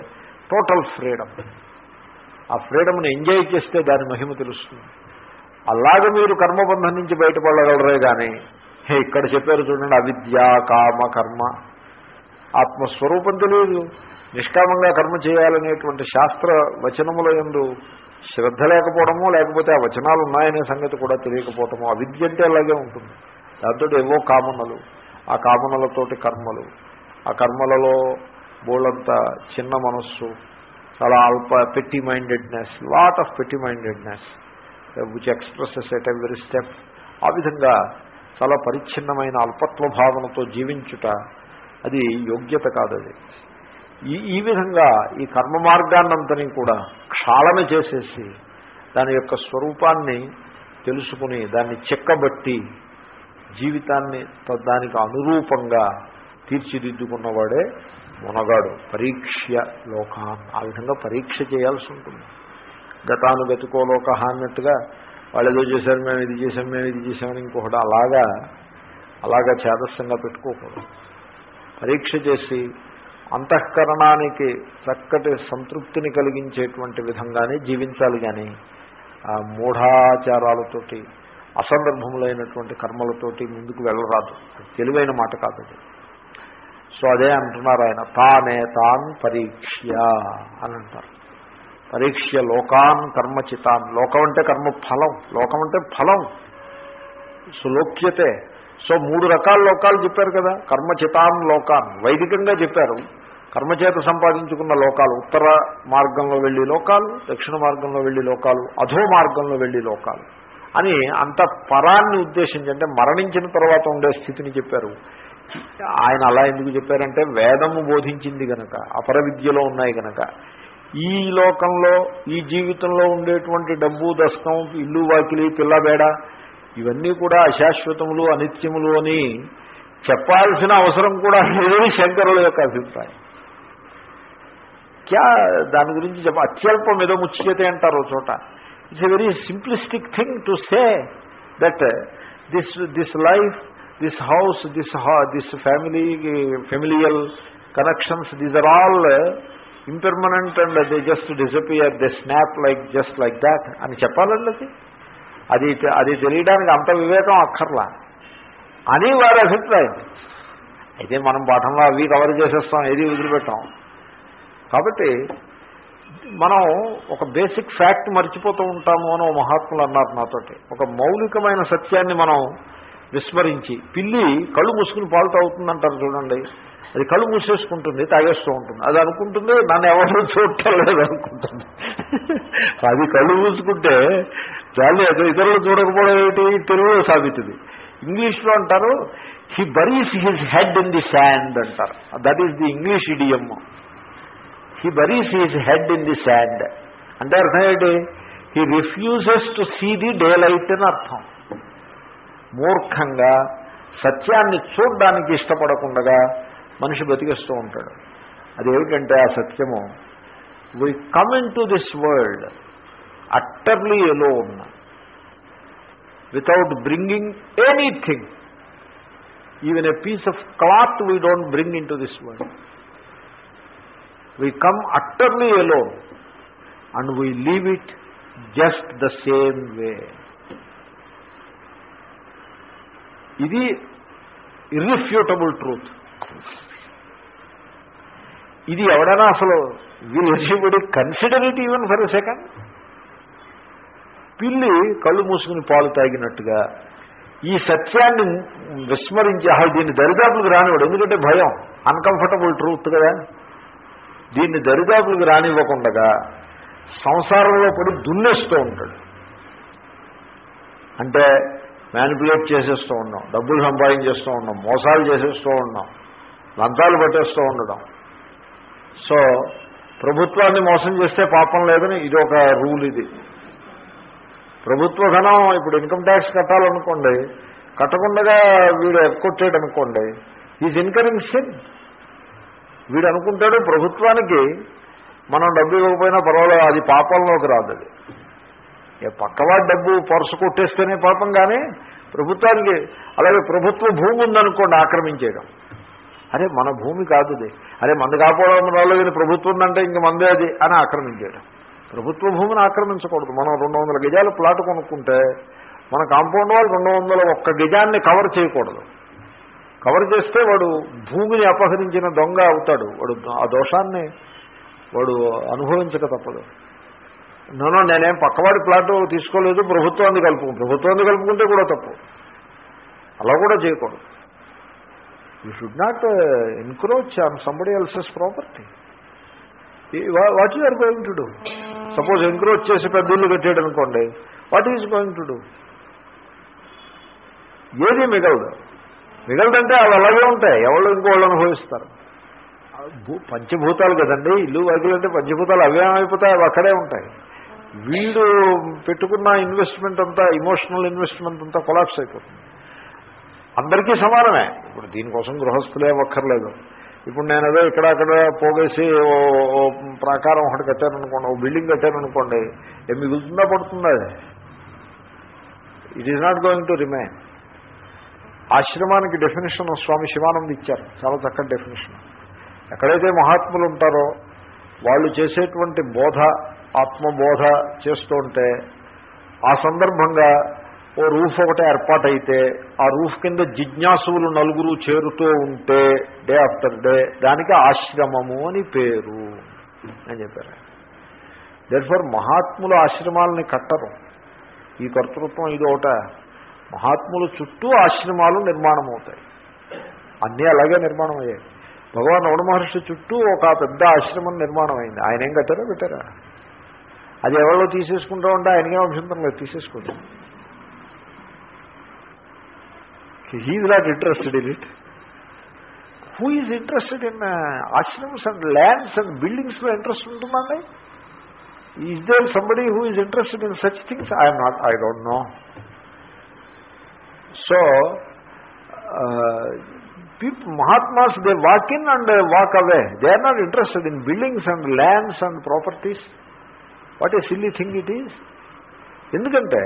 టోటల్ ఫ్రీడమ్. ఆ ఫ్రీడమ్ని ఎంజాయ్ చేస్తే దాని మహిమ తెలుస్తుంది. అలాగ మీరు కర్మబంధం నుంచి బయటపడగలరే కానీ ఇక్కడ చెప్పారు చూడండి అవిద్య కామ కర్మ. ఆత్మస్వరూపం తెలియదు. నిష్కామంగా కర్మ చేయాలనేటువంటి శాస్త్ర వచనముల ఎందు శ్రద్ధ లేకపోవడమో లేకపోతే ఆ వచనాలు ఉన్నాయనే సంగతి కూడా తెలియకపోవటమో అవిద్య అంటే అలాగే ఉంటుంది. దాంతో ఏవో కామనలు. ఆ కామనలతోటి కర్మలు. ఆ కర్మలలో బోళ్ళంత చిన్న మనస్సు చాలా అల్ప petty mindedness lot of petty mindedness which expresses at every step ఆ విధంగా చాలా పరిచ్ఛిన్నమైన అల్పత్వ భావనతో జీవించుట అది యోగ్యత కాదు అది. ఈ ఈ విధంగా ఈ కర్మ మార్గాన్నంతని కూడా క్షాళన చేసేసి దాని యొక్క స్వరూపాన్ని తెలుసుకుని దాన్ని చెక్కబట్టి జీవితాన్ని దానికి అనురూపంగా తీర్చిదిద్దుకున్నవాడే మునగాడు. పరీక్ష లోకాన్ ఆ విధంగా పరీక్ష చేయాల్సి ఉంటుంది. గతానుగతికో లోక అన్నట్టుగా వాళ్ళు ఏదో చేశారు మేము ఇది చేసాం మేము ఇది చేసామని ఇంకొకటి అలాగా అలాగా చేదస్సంగా పెట్టుకోకూడదు. పరీక్ష చేసి అంతఃకరణానికి చక్కటి సంతృప్తిని కలిగించేటువంటి విధంగానే జీవించాలి కానీ ఆ మూఢాచారాలతోటి అసందర్భములైనటువంటి కర్మలతోటి ముందుకు వెళ్ళరాదు. తెలివైన మాట కాదు సో అదే అంటున్నారు ఆయన తానే తాన్ పరీక్ష అని అంటారు. పరీక్ష లోకాన్ కర్మచితాన్. లోకం అంటే కర్మ ఫలం. లోకం అంటే ఫలం. సులోక్యతే. సో మూడు రకాల లోకాలు చెప్పారు కదా. కర్మచితాన్ లోకాన్. వైదికంగా చెప్పారు. కర్మచేత సంపాదించుకున్న లోకాలు. ఉత్తర మార్గంలో వెళ్ళి లోకాలు దక్షిణ మార్గంలో వెళ్ళి లోకాలు అధో మార్గంలో వెళ్ళి లోకాలు. అని అంత పరాన్ని ఉద్దేశించి అంటే మరణించిన తర్వాత ఉండే స్థితిని చెప్పారు. ఆయన అలా ఎందుకు చెప్పారంటే వేదము బోధించింది గనక అపర విద్యలో ఉన్నాయి గనక. ఈ లోకంలో ఈ జీవితంలో ఉండేటువంటి డబ్బు దశకం ఇల్లు వాకిలి పిల్లబేడ ఇవన్నీ కూడా అశాశ్వతములు అనిత్యములు అని చెప్పాల్సిన అవసరం కూడా లేదని శంకరుల యొక్క అభిప్రాయం. క్యా దాని గురించి చెప్ప అత్యల్పం ఏదో ముచ్చితే అంటారు చోట. It's a very simplistic thing to say that this this life this house this this family familial connections these are all impermanent and they just disappear they snap like just like that అని చెప్పాలండి అది అది అది తెలియడానికి అంత వివేకం అక్కర్లా. అని వారి అభిప్రాయం. అయితే మనం పాఠంలో అవి కవర్ చేసేస్తాం ఏది వదిలిపెట్టాం. కాబట్టి మనం ఒక బేసిక్ ఫ్యాక్ట్ మర్చిపోతూ ఉంటాము అని ఓ మహాత్ములు అన్నారు నాతోటి. ఒక మౌలికమైన సత్యాన్ని మనం విస్మరించి పిల్లి కళ్ళు మూసుకుని పాలు తాగుతుందంటారు చూడండి. అది కళ్ళు మూసేసుకుంటుంది తాగేస్తూ ఉంటుంది. అది అనుకుంటుంది నన్ను ఎవరు చూడటం లేదు అనుకుంటుంది. అది కళ్ళు మూసుకుంటే చాలు అది ఇతరులు చూడకపోవడం తెలుగులో సాగుతుంది ఇంగ్లీష్లో అంటారు he buries his head in the sand అంటారు. That is the English idiom he buries his head in the sand అంటే అర్థం ఏంటి? He refuses to see the daylight అని అర్థం మూర్ఖంగా సత్యాన్ని చూడడానికి ఇష్టపడకుండా మనిషి బతికేస్తూ ఉంటాడు. అదేమిటంటే ఆ సత్యము? We come into this world utterly alone without bringing anything even a piece of cloth we don't bring into this world we come utterly alone and we leave it just the same way ఇది irrefutable truth ఇది ఎవడైనా అసలు we'll consider it even for a second పిల్లి కళ్ళు మూసుకుని పాలు తాగినట్టుగా ఈ సత్యాన్ని విస్మరించి అసలు దీన్ని దరిదాపులకు రానివాడు. ఎందుకంటే భయం. అన్కంఫర్టబుల్ ట్రూత్ కదా. దీన్ని దరిదాపులకు రానివ్వకుండగా సంసారంలో పడి దున్నేస్తూ ఉంటాడు. అంటే మ్యానిపులేట్ చేసేస్తూ ఉన్నాం డబ్బులు సంపాదించేస్తూ ఉన్నాం మోసాలు చేసేస్తూ ఉన్నాం లంతాలు పట్టేస్తూ ఉండడం. సో ప్రభుత్వాన్ని మోసం చేస్తే పాపం లేదని ఇది ఒక రూల్ ఇది. ప్రభుత్వ ధనం ఇప్పుడు ఇన్కమ్ ట్యాక్స్ కట్టాలనుకోండి కట్టకుండా వీడు ఎక్కొట్టాడు అనుకోండి ఈజ్ ఇన్కరింగ్ సిన్. వీడు అనుకుంటాడు ప్రభుత్వానికి మనం డబ్బు ఇవ్వకపోయినా పర్వాలేదు అది పాపంలోకి రాదు అది. ఏ డబ్బు పరుసు కొట్టేస్తేనే పాపం కానీ ప్రభుత్వానికి అలాగే ప్రభుత్వ భూమి ఉందనుకోండి ఆక్రమించేయడం. అరే మన భూమి కాదు అది అరే మంది కాపోవడం రాలేదని ప్రభుత్వం అంటే ఇంక మందే అది అని ఆక్రమించేయడం. ప్రభుత్వ భూమిని ఆక్రమించకూడదు. మనం రెండు వందల గజాల ప్లాట్ కొనుక్కుంటే మన కాంపౌండ్ వాళ్ళు రెండు వందల ఒక్క గజాన్ని కవర్ చేయకూడదు. కవర్ చేస్తే వాడు భూమిని అపహరించిన దొంగ అవుతాడు. వాడు ఆ దోషాన్ని వాడు అనుభవించక తప్పదు. నోనో నేనేం పక్కవాడి ప్లాట్ తీసుకోలేదు ప్రభుత్వాన్ని కలుపు ప్రభుత్వాన్ని కలుపుకుంటే కూడా తప్పు. అలా కూడా చేయకూడదు. You should not encroach on somebody else's property what you are going to do suppose encroach చేసి పెద్ద ఇల్లు కట్టాడు అనుకోండి what is going to do ఏది మిగలదు. మిగలదంటే అవి అలాగే ఉంటాయి. ఎవరు ఇంకోళ్ళు అనుభవిస్తారు. భూ- పంచభూతాలు కదండి. ఇల్లు వైద్యులు అంటే పంచభూతాలు అవే అయిపోతాయి అవి అక్కడే ఉంటాయి. వీడు పెట్టుకున్న ఇన్వెస్ట్మెంట్ అంతా ఇమోషనల్ ఇన్వెస్ట్మెంట్ అంతా కొలాప్స్ అయిపోతుంది. అందరికీ సమానమే. ఇప్పుడు దీనికోసం గృహస్థులే ఒక్కర్లేదు ఇప్పుడు నేను ఏదో ఇక్కడ అక్కడ పోగేసి ఓ ఓ ప్రాకారం ఒకటి కట్టాను అనుకోండి ఓ బిల్డింగ్ కట్టాను ఏ మిగులుతుందా పడుతుందా? అది it is not going to remain ఆశ్రమానికి డెఫినేషన్ స్వామి శివానంద్ ఇచ్చారు. చాలా చక్కటి డెఫినేషన్ ఎక్కడైతే మహాత్ములు ఉంటారో వాళ్ళు చేసేటువంటి బోధ ఆత్మబోధ చేస్తూ ఉంటే ఆ సందర్భంగా ఓ రూఫ్ ఒకటి ఏర్పాటైతే ఆ రూఫ్ కింద జిజ్ఞాసువులు నలుగురు చేరుతూ ఉంటే డే ఆఫ్టర్ డే దానికి ఆశ్రమము అని పేరు అని చెప్పారు. ఫర్ మహాత్ములు ఆశ్రమాలని కట్టరు. ఈ కర్తృత్వం ఇది మహాత్ముల చుట్టూ ఆశ్రమాలు నిర్మాణం అవుతాయి అన్నీ అలాగే నిర్మాణం అయ్యాయి భగవాన్ రమణ మహర్షి చుట్టూ ఒక పెద్ద ఆశ్రమం నిర్మాణం అయింది ఆయన ఏం కట్టారో పెట్టారా? అది ఎవరో తీసేసుకుంటా ఉంటే ఆయనకే అభ్యంతరం లేదు తీసేసుకోండి. He's not interested in it who is interested in ashrams and lands and బిల్డింగ్స్లో interest ఉంటుందండి? Is there somebody who is interested in such things I'm not I don't know so people, Mahatmas, they walk in and away walk away. They are not interested in buildings and lands and properties. What a silly thing it is. ఎందుకంటే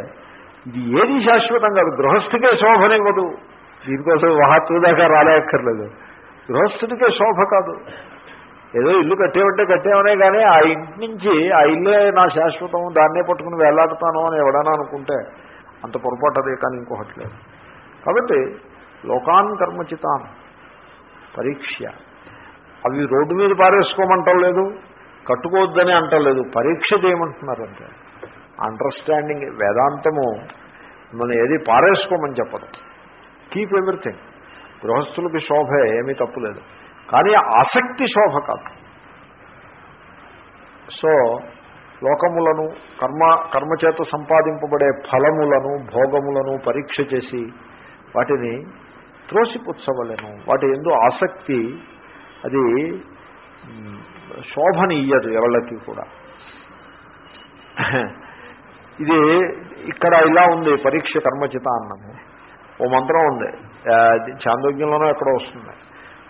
ఇది ఏది శాశ్వతం కాదు గృహస్థికే శోభనివ్వదు దీనికోసం మహాత్మ దాకా రాలేక్కర్లేదు గృహస్థుడికే శోభ కాదు ఏదో ఇల్లు కట్టేవంటే కట్టేవనే కానీ ఆ ఇంటి నుంచి ఆ ఇల్లే నా శాశ్వతం దాన్నే పట్టుకుని వేలాడుతాను అని ఎవడన్నా అనుకుంటే అంత పొరపాటు అదే కానీ ఇంకొకటి లేదు కాబట్టి లోకాన్ కర్మచితాన్ పరీక్ష. అవి రోడ్డు మీద పారేసుకోమంటం లేదు కట్టుకోవద్దని అంటలేదు పరీక్ష చేయమంటున్నారంటే. అండర్స్టాండింగ్ వేదాంతము మనం ఏది పారేసుకోమని చెప్పదు. కీప్ ఎవ్రీథింగ్ గృహస్థులకి శోభ ఏమీ తప్పులేదు కానీ ఆసక్తి శోభ కాదు. సో లోకములను కర్మ కర్మచేత సంపాదింపబడే ఫలములను భోగములను పరీక్ష చేసి వాటిని త్రోసిపుచ్చవలను వాటి ఎందు ఆసక్తి అది శోభనియ్యదు ఎవళ్ళకి కూడా. ఇది ఇక్కడ ఇలా ఉంది పరీక్ష కర్మచిత అన్నది. ఓ మంత్రం ఉంది. చాందోగ్యంలోనో ఎక్కడో వస్తుంది.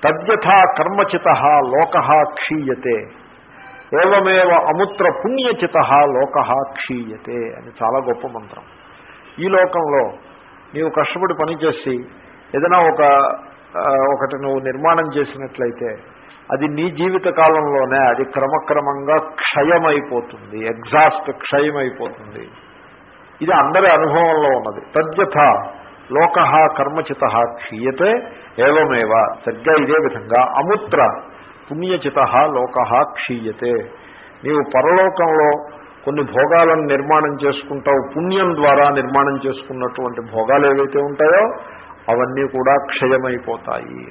తద్యథా కర్మచిత లోక క్షీయతే. ఏవమేవ అముత్ర పుణ్యచిత లోక క్షీయతే. అని చాలా గొప్ప మంత్రం. ఈ లోకంలో నీవు కష్టపడి పనిచేసి ఏదైనా ఒక ఒకటి నువ్వు నిర్మాణం చేసినట్లయితే అది నీ జీవిత కాలంలోనే అది క్రమక్రమంగా క్షయమైపోతుంది ఎగ్జాస్ట్ క్షయమైపోతుంది. ఇది అందరి అనుభవంలో ఉన్నది. తద్యథ లోక కర్మచిత క్షీయతే ఏవమేవ? సరిగ్గా ఇదే విధంగా అముత్ర పుణ్యచిత లోక క్షీయతే. నీవు పరలోకంలో కొన్ని భోగాలను నిర్మాణం చేసుకుంటావు పుణ్యం ద్వారా నిర్మాణం చేసుకున్నటువంటి భోగాలు ఏవైతే ఉంటాయో అవన్నీ కూడా క్షయమైపోతాయి.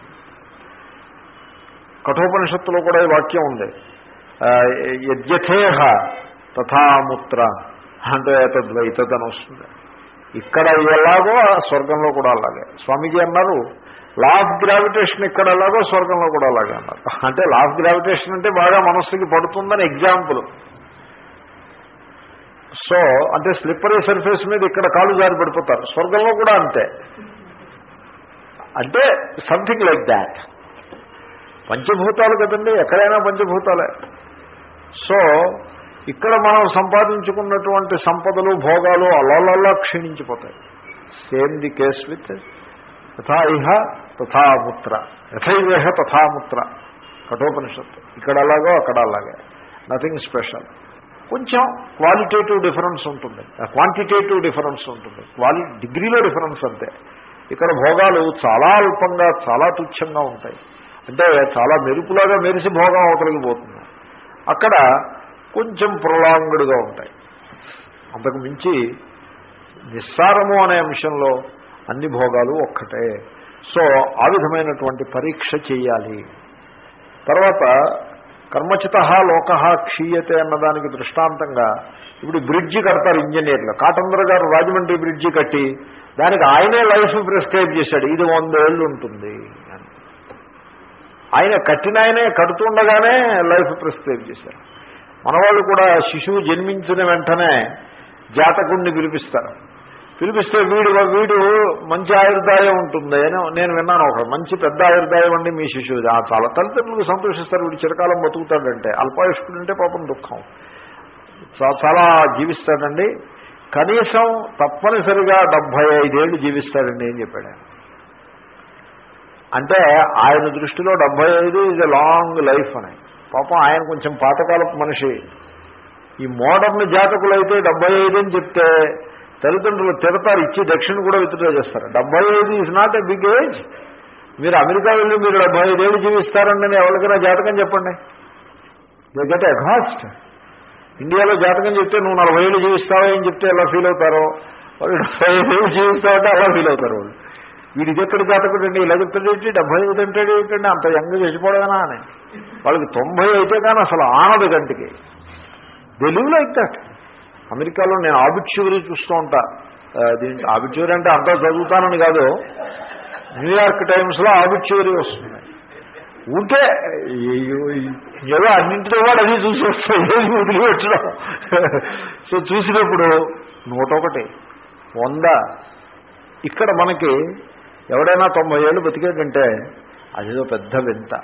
కఠోపనిషత్తులో కూడా ఈ వాక్యం ఉంది. యథేహ యద్యథేహ తథాముత్ర అంటే తద్వైతద్ వస్తుంది ఇక్కడ ఎలాగో స్వర్గంలో కూడా అలాగే. స్వామీజీ అన్నారు లా ఆఫ్ గ్రావిటేషన్ ఇక్కడ ఎలాగో స్వర్గంలో కూడా అలాగే అన్నారు. అంటే లా ఆఫ్ గ్రావిటేషన్ అంటే బాగా మనస్సుకి పడుతుందని ఎగ్జాంపుల్ సో అంటే స్లిప్పరీ సర్ఫేస్ మీద ఇక్కడ కాలు జారి పడిపోతారు. స్వర్గంలో కూడా అంతే. అంటే సంథింగ్ లైక్ దాట్ పంచభూతాలు కదండి ఎక్కడైనా పంచభూతాలే. సో ఇక్కడ మనం సంపాదించుకున్నటువంటి సంపదలు భోగాలు అలలల్లా క్షీణించిపోతాయి. సేమ్ ది కేస్ విత్ యథా ఇహ తథాముత్ర యథైవేహ తథాముత్ర కఠోపనిషత్తు. ఇక్కడ అలాగో అక్కడ అలాగే. నథింగ్ స్పెషల్ కొంచెం క్వాలిటేటివ్ డిఫరెన్స్ ఉంటుంది. క్వాంటిటేటివ్ డిఫరెన్స్ ఉంటుంది. క్వాలి డిగ్రీలో డిఫరెన్స్ అంతే. ఇక్కడ భోగాలు చాలా అల్పంగా చాలా తుచ్చంగా ఉంటాయి. అంటే చాలా మెరుపులాగా మెరిసి భోగం అవతలికి పోతుంది. అక్కడ కొంచెం ప్రొలాంగ్డ్గా ఉంటాయి. అంతకు మించి నిస్సారము అనే అంశంలో అన్ని భోగాలు ఒక్కటే. సో ఆ విధమైనటువంటి పరీక్ష చేయాలి. తర్వాత కర్మచిత లోక క్షీయతే అన్నదానికి దృష్టాంతంగా ఇప్పుడు బ్రిడ్జి కడతారు ఇంజనీర్లు. కాటంద్ర గారు రాజమండ్రి బ్రిడ్జి కట్టి దానికి ఆయనే లైఫ్ ప్రిస్క్రైబ్ చేశాడు. ఇది వంద ఏళ్ళు ఉంటుంది అని. ఆయన కట్టిన ఆయనే కడుతుండగానే లైఫ్ ప్రిస్క్రైబ్ చేశారు. మనవాళ్ళు కూడా శిశువు జన్మించిన వెంటనే జాతకుణ్ణి పిలిపిస్తారు. పిలిపిస్తే వీడు వీడు మంచి ఆయుర్దాయం ఉంటుంది అని నేను విన్నాను ఒక మంచి పెద్ద ఆయుర్దాయం అండి మీ శిశువుది ఆ చాలా తల్లిదండ్రులకు సంతోషిస్తారు. వీడు చిరకాలం బతుకుతాడంటే. అల్పాయుష్కుడు అంటే పాపం దుఃఖం. చాలా జీవిస్తాడండి. కనీసం తప్పనిసరిగా డెబ్భై ఐదేళ్ళు జీవిస్తాడండి అని చెప్పాడు అంటే ఆయన దృష్టిలో డెబ్భై ఐదు ఇస్ ఎ లాంగ్ లైఫ్ అని. పాపం ఆయన కొంచెం పాతకాలపు మనిషి. ఈ మోడర్న్ జాతకులైతే డెబ్బై ఐదు అని చెప్తే తల్లిదండ్రులు తిడతారు ఇచ్చి దక్షిణ కూడా విత్డ్రా చేస్తారు. డెబ్బై ఐదు is not a big age మీరు అమెరికా వెళ్ళి మీరు డెబ్బై ఐదేళ్ళు జీవిస్తారండి ఎవరికైనా జాతకం చెప్పండి. దే గెట్ ఎఘాస్ట్ ఇండియాలో జాతకం చెప్తే నువ్వు నలభై ఏళ్ళు జీవిస్తావో అని చెప్తే ఎలా ఫీల్ అవుతారో? వాళ్ళు డెబ్బై ఐదేళ్ళు జీవిస్తావంటే అలా ఫీల్ అవుతారు వాళ్ళు. వీడు ఇది ఎక్కడ జాతకుడు అండి ఇలా చెప్తాడేంటి డెబ్బై ఐదు అంటాడు ఏంటండి? అంత యంగ్ చచ్చిపోడదనా అని. వాళ్ళకి తొంభై అయితే కానీ అసలు ఆనదు గంటకి. దే లివ్ లైక్ దట్ అమెరికాలో నేను ఆబిట్యూరీ చూస్తూ ఉంటా. దీంట్లో ఆబిట్యూరీ అంటే అంతా చదువుతానని కాదు. న్యూయార్క్ టైమ్స్లో ఆబిట్యూరీ వస్తుంది. ఉంటే ఏదో అన్నింటిలో కూడా అది చూసి వస్తాయి. వదిలిపెట్టడం? సో చూసినప్పుడు నూట ఒకటి వంద. ఇక్కడ మనకి ఎవడైనా తొంభై ఏళ్ళు బతికేటంటే అదేదో పెద్ద వింత.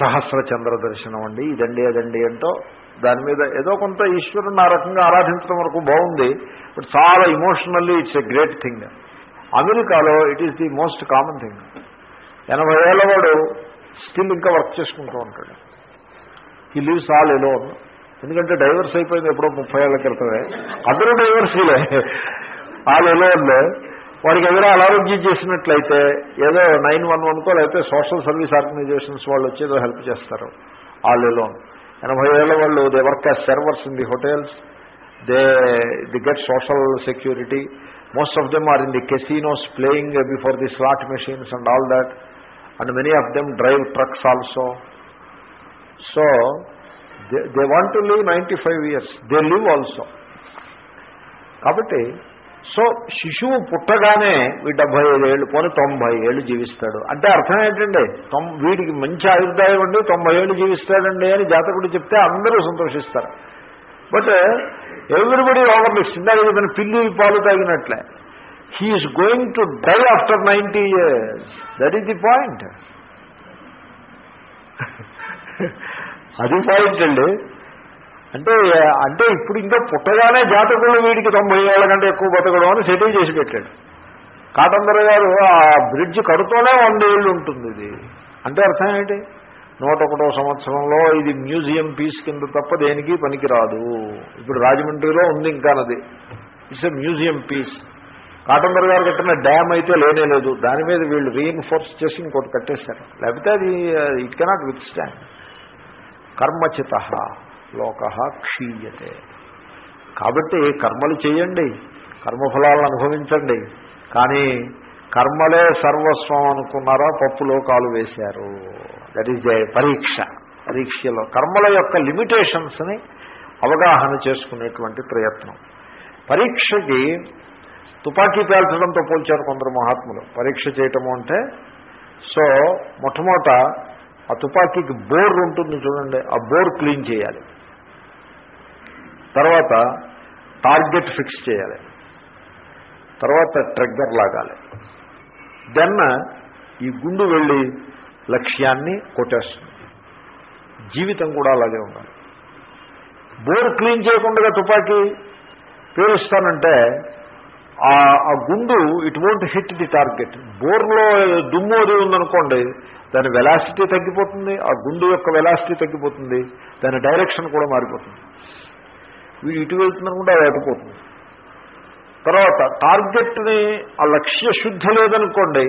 సహస్ర చంద్ర దర్శనం అండి ఇదండి అదండి అంటూ దాని మీద ఏదో కొంత ఈశ్వరుని ఆ రకంగా ఆరాధించడం వరకు బాగుంది. బట్ చాలా emotionally it's a great thing అమెరికాలో it is the most common thing ఎనభై ఏళ్ళ వాడు స్టిల్ ఇంకా వర్క్ చేసుకుంటూ ఉంటాడు. ఈ లీవ్స్ ఆల్ ఎలోన్ ఎందుకంటే డైవర్స్ అయిపోయింది ఎప్పుడో ముప్పై ఏళ్ళ క్రితమే. అందరూ డైవర్సీలే ఆల్ ఎలోన్ వాడికి ఎవరో అనారోగ్యం చేసినట్లయితే ఏదో నైన్ వన్ వన్కో లేకపోతే సోషల్ సర్వీస్ ఆర్గనైజేషన్స్ వాళ్ళు వచ్చి ఏదో హెల్ప్ చేస్తారు. All alone ఎనభై ఏళ్ళ వాళ్ళు they work as servers in the hotels they the get social security most of them are in the casinos playing before the slot machines and all that and many of them drive trucks also so they want to live ninety five years they live also కాబట్టి so శిశువు పుట్టగానే వీడు డెబ్బై ఐదు ఏళ్ళు పోనీ తొంభై ఏళ్ళు జీవిస్తాడు. అంటే అర్థం ఏంటండి? తొం వీడికి మంచి ఆయుర్దాయం అండి తొంభై ఏళ్ళు జీవిస్తాడండి అని జాతకుడు చెప్తే అందరూ సంతోషిస్తారు. బట్ ఎవ్రీబడి ఓవర్ చిన్న ఇందాక చెప్పిన పిల్లి పాలు తాగినట్లే. He's going to die after ninety years. That is the point. అది పాయింట్ అండి. అంటే అంటే ఇప్పుడు ఇంకా పుట్టగానే జాతకులు వీడికి తొంభై ఏళ్ళ కంటే ఎక్కువ బతకడం అని సెటిల్ చేసి పెట్టాడు. కాటందర గారు ఆ బ్రిడ్జ్ కడుతూనే వంద ఏళ్ళు ఉంటుంది ఇది. అంటే అర్థం ఏంటి? నూట ఒకటో సంవత్సరంలో ఇది మ్యూజియం పీస్ కింద తప్ప దేనికి పనికిరాదు. ఇప్పుడు రాజమండ్రిలో ఉంది ఇంకా నది. It's a museum piece. కాటందర్ గారు కట్టిన డ్యామ్ అయితే లేనే లేదు. దాని మీద వీళ్ళు రీఎన్ఫోర్స్ చేసి ఇంకోటి కట్టేశారు. లేకపోతే అది ఇట్ కెనాట్ విత్ స్టాండ్ కర్మచిత. లోక క్షీయతే. కాబట్టి కర్మలు చేయండి కర్మఫలాలను అనుభవించండి. కానీ కర్మలే సర్వస్వం అనుకున్నారా పప్పులో కాలు వేశారు. దట్ ఈజ్ పరీక్ష. పరీక్షలో కర్మల యొక్క లిమిటేషన్స్ని అవగాహన చేసుకునేటువంటి ప్రయత్నం. పరీక్షకి తుపాకీ పేల్చడంతో పోల్చారు కొందరు మహాత్ములు. పరీక్ష చేయటము అంటే సో మొట్టమొదట ఆ తుపాకీకి బోర్ ఉంటుంది చూడండి ఆ బోర్ క్లీన్ చేయాలి. తర్వాత టార్గెట్ ఫిక్స్ చేయాలి. తర్వాత ట్రిగ్గర్ లాగాలి. దెన్ ఈ గుండు వెళ్ళి లక్ష్యాన్ని కొట్టేస్తుంది. జీవితం కూడా అలాగే ఉండాలి. బోర్ క్లీన్ చేయకుండా తుపాకీ పేలుస్తానంటే ఆ గుండు it won't hit the target బోర్లో దుమ్ము అది ఉందనుకోండి దాని వెలాసిటీ తగ్గిపోతుంది ఆ గుండు యొక్క వెలాసిటీ తగ్గిపోతుంది దాని డైరెక్షన్ కూడా మారిపోతుంది. వీడు ఇటు వెళ్తుందనుకుంటే అది అటుపోతుంది తర్వాత టార్గెట్ని ఆ లక్ష్య శుద్ధి లేదనుకోండి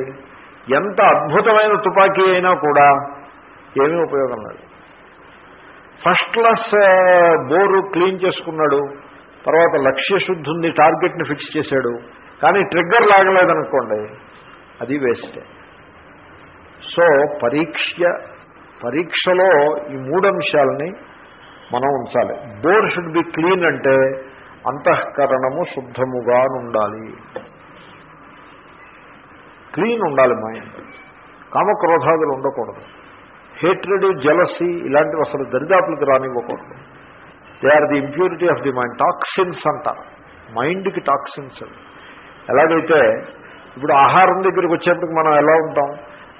ఎంత అద్భుతమైన తుపాకీ అయినా కూడా ఏమీ ఉపయోగం లేదు. ఫస్ట్ క్లాస్ బోరు క్లీన్ చేసుకున్నాడు తర్వాత లక్ష్య శుద్ధి ఉంది టార్గెట్ని ఫిక్స్ చేశాడు కానీ ట్రిగ్గర్ లాగలేదనుకోండి అది వేస్టే. సో పరీక్ష పరీక్షలో ఈ మూడు అంశాలని మనం ఉంచాలి. బోర్ షుడ్ బి క్లీన్ అంటే అంతఃకరణము శుద్ధముగా ఉండాలి క్లీన్ ఉండాలి మైండ్ కామక్రోధాదులు ఉండకూడదు. హేట్రెడ్ జలసీ ఇలాంటివి అసలు దరిదాపులకు రానివ్వకూడదు. They are the impurity of the mind toxins అంటారు. మైండ్కి టాక్సిన్స్ ఎలాగైతే ఇప్పుడు ఆహారం దగ్గరికి వచ్చేప్పటికి మనం ఎలా ఉంటాం?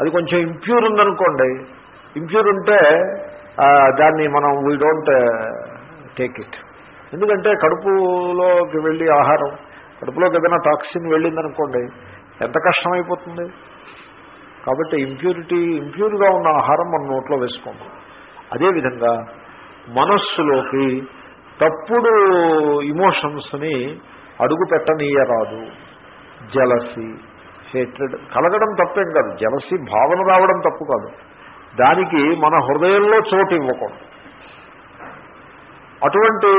అది కొంచెం ఇంప్యూర్ ఉందనుకోండి. ఇంప్యూర్ ఉంటే దాన్ని మనం వీ డోంట్ టేక్ ఇట్ ఎందుకంటే కడుపులోకి వెళ్ళి ఆహారం కడుపులోకి ఏదైనా టాక్సిన్ వెళ్ళిందనుకోండి ఎంత కష్టమైపోతుంది? కాబట్టి ఇంప్యూరిటీ ఇంప్యూర్గా ఉన్న ఆహారం మన నోట్లో వేసుకోండి. అదేవిధంగా మనస్సులోకి తప్పుడు ఇమోషన్స్ని అడుగు పెట్టనీయరాదు. జలసి హేట్రెడ్ కలగడం తప్పేం కాదు. జలసి భావన రావడం తప్పు కాదు. దానికి మన హృదయంలో చోటు ఇవ్వకూడదు. అటువంటి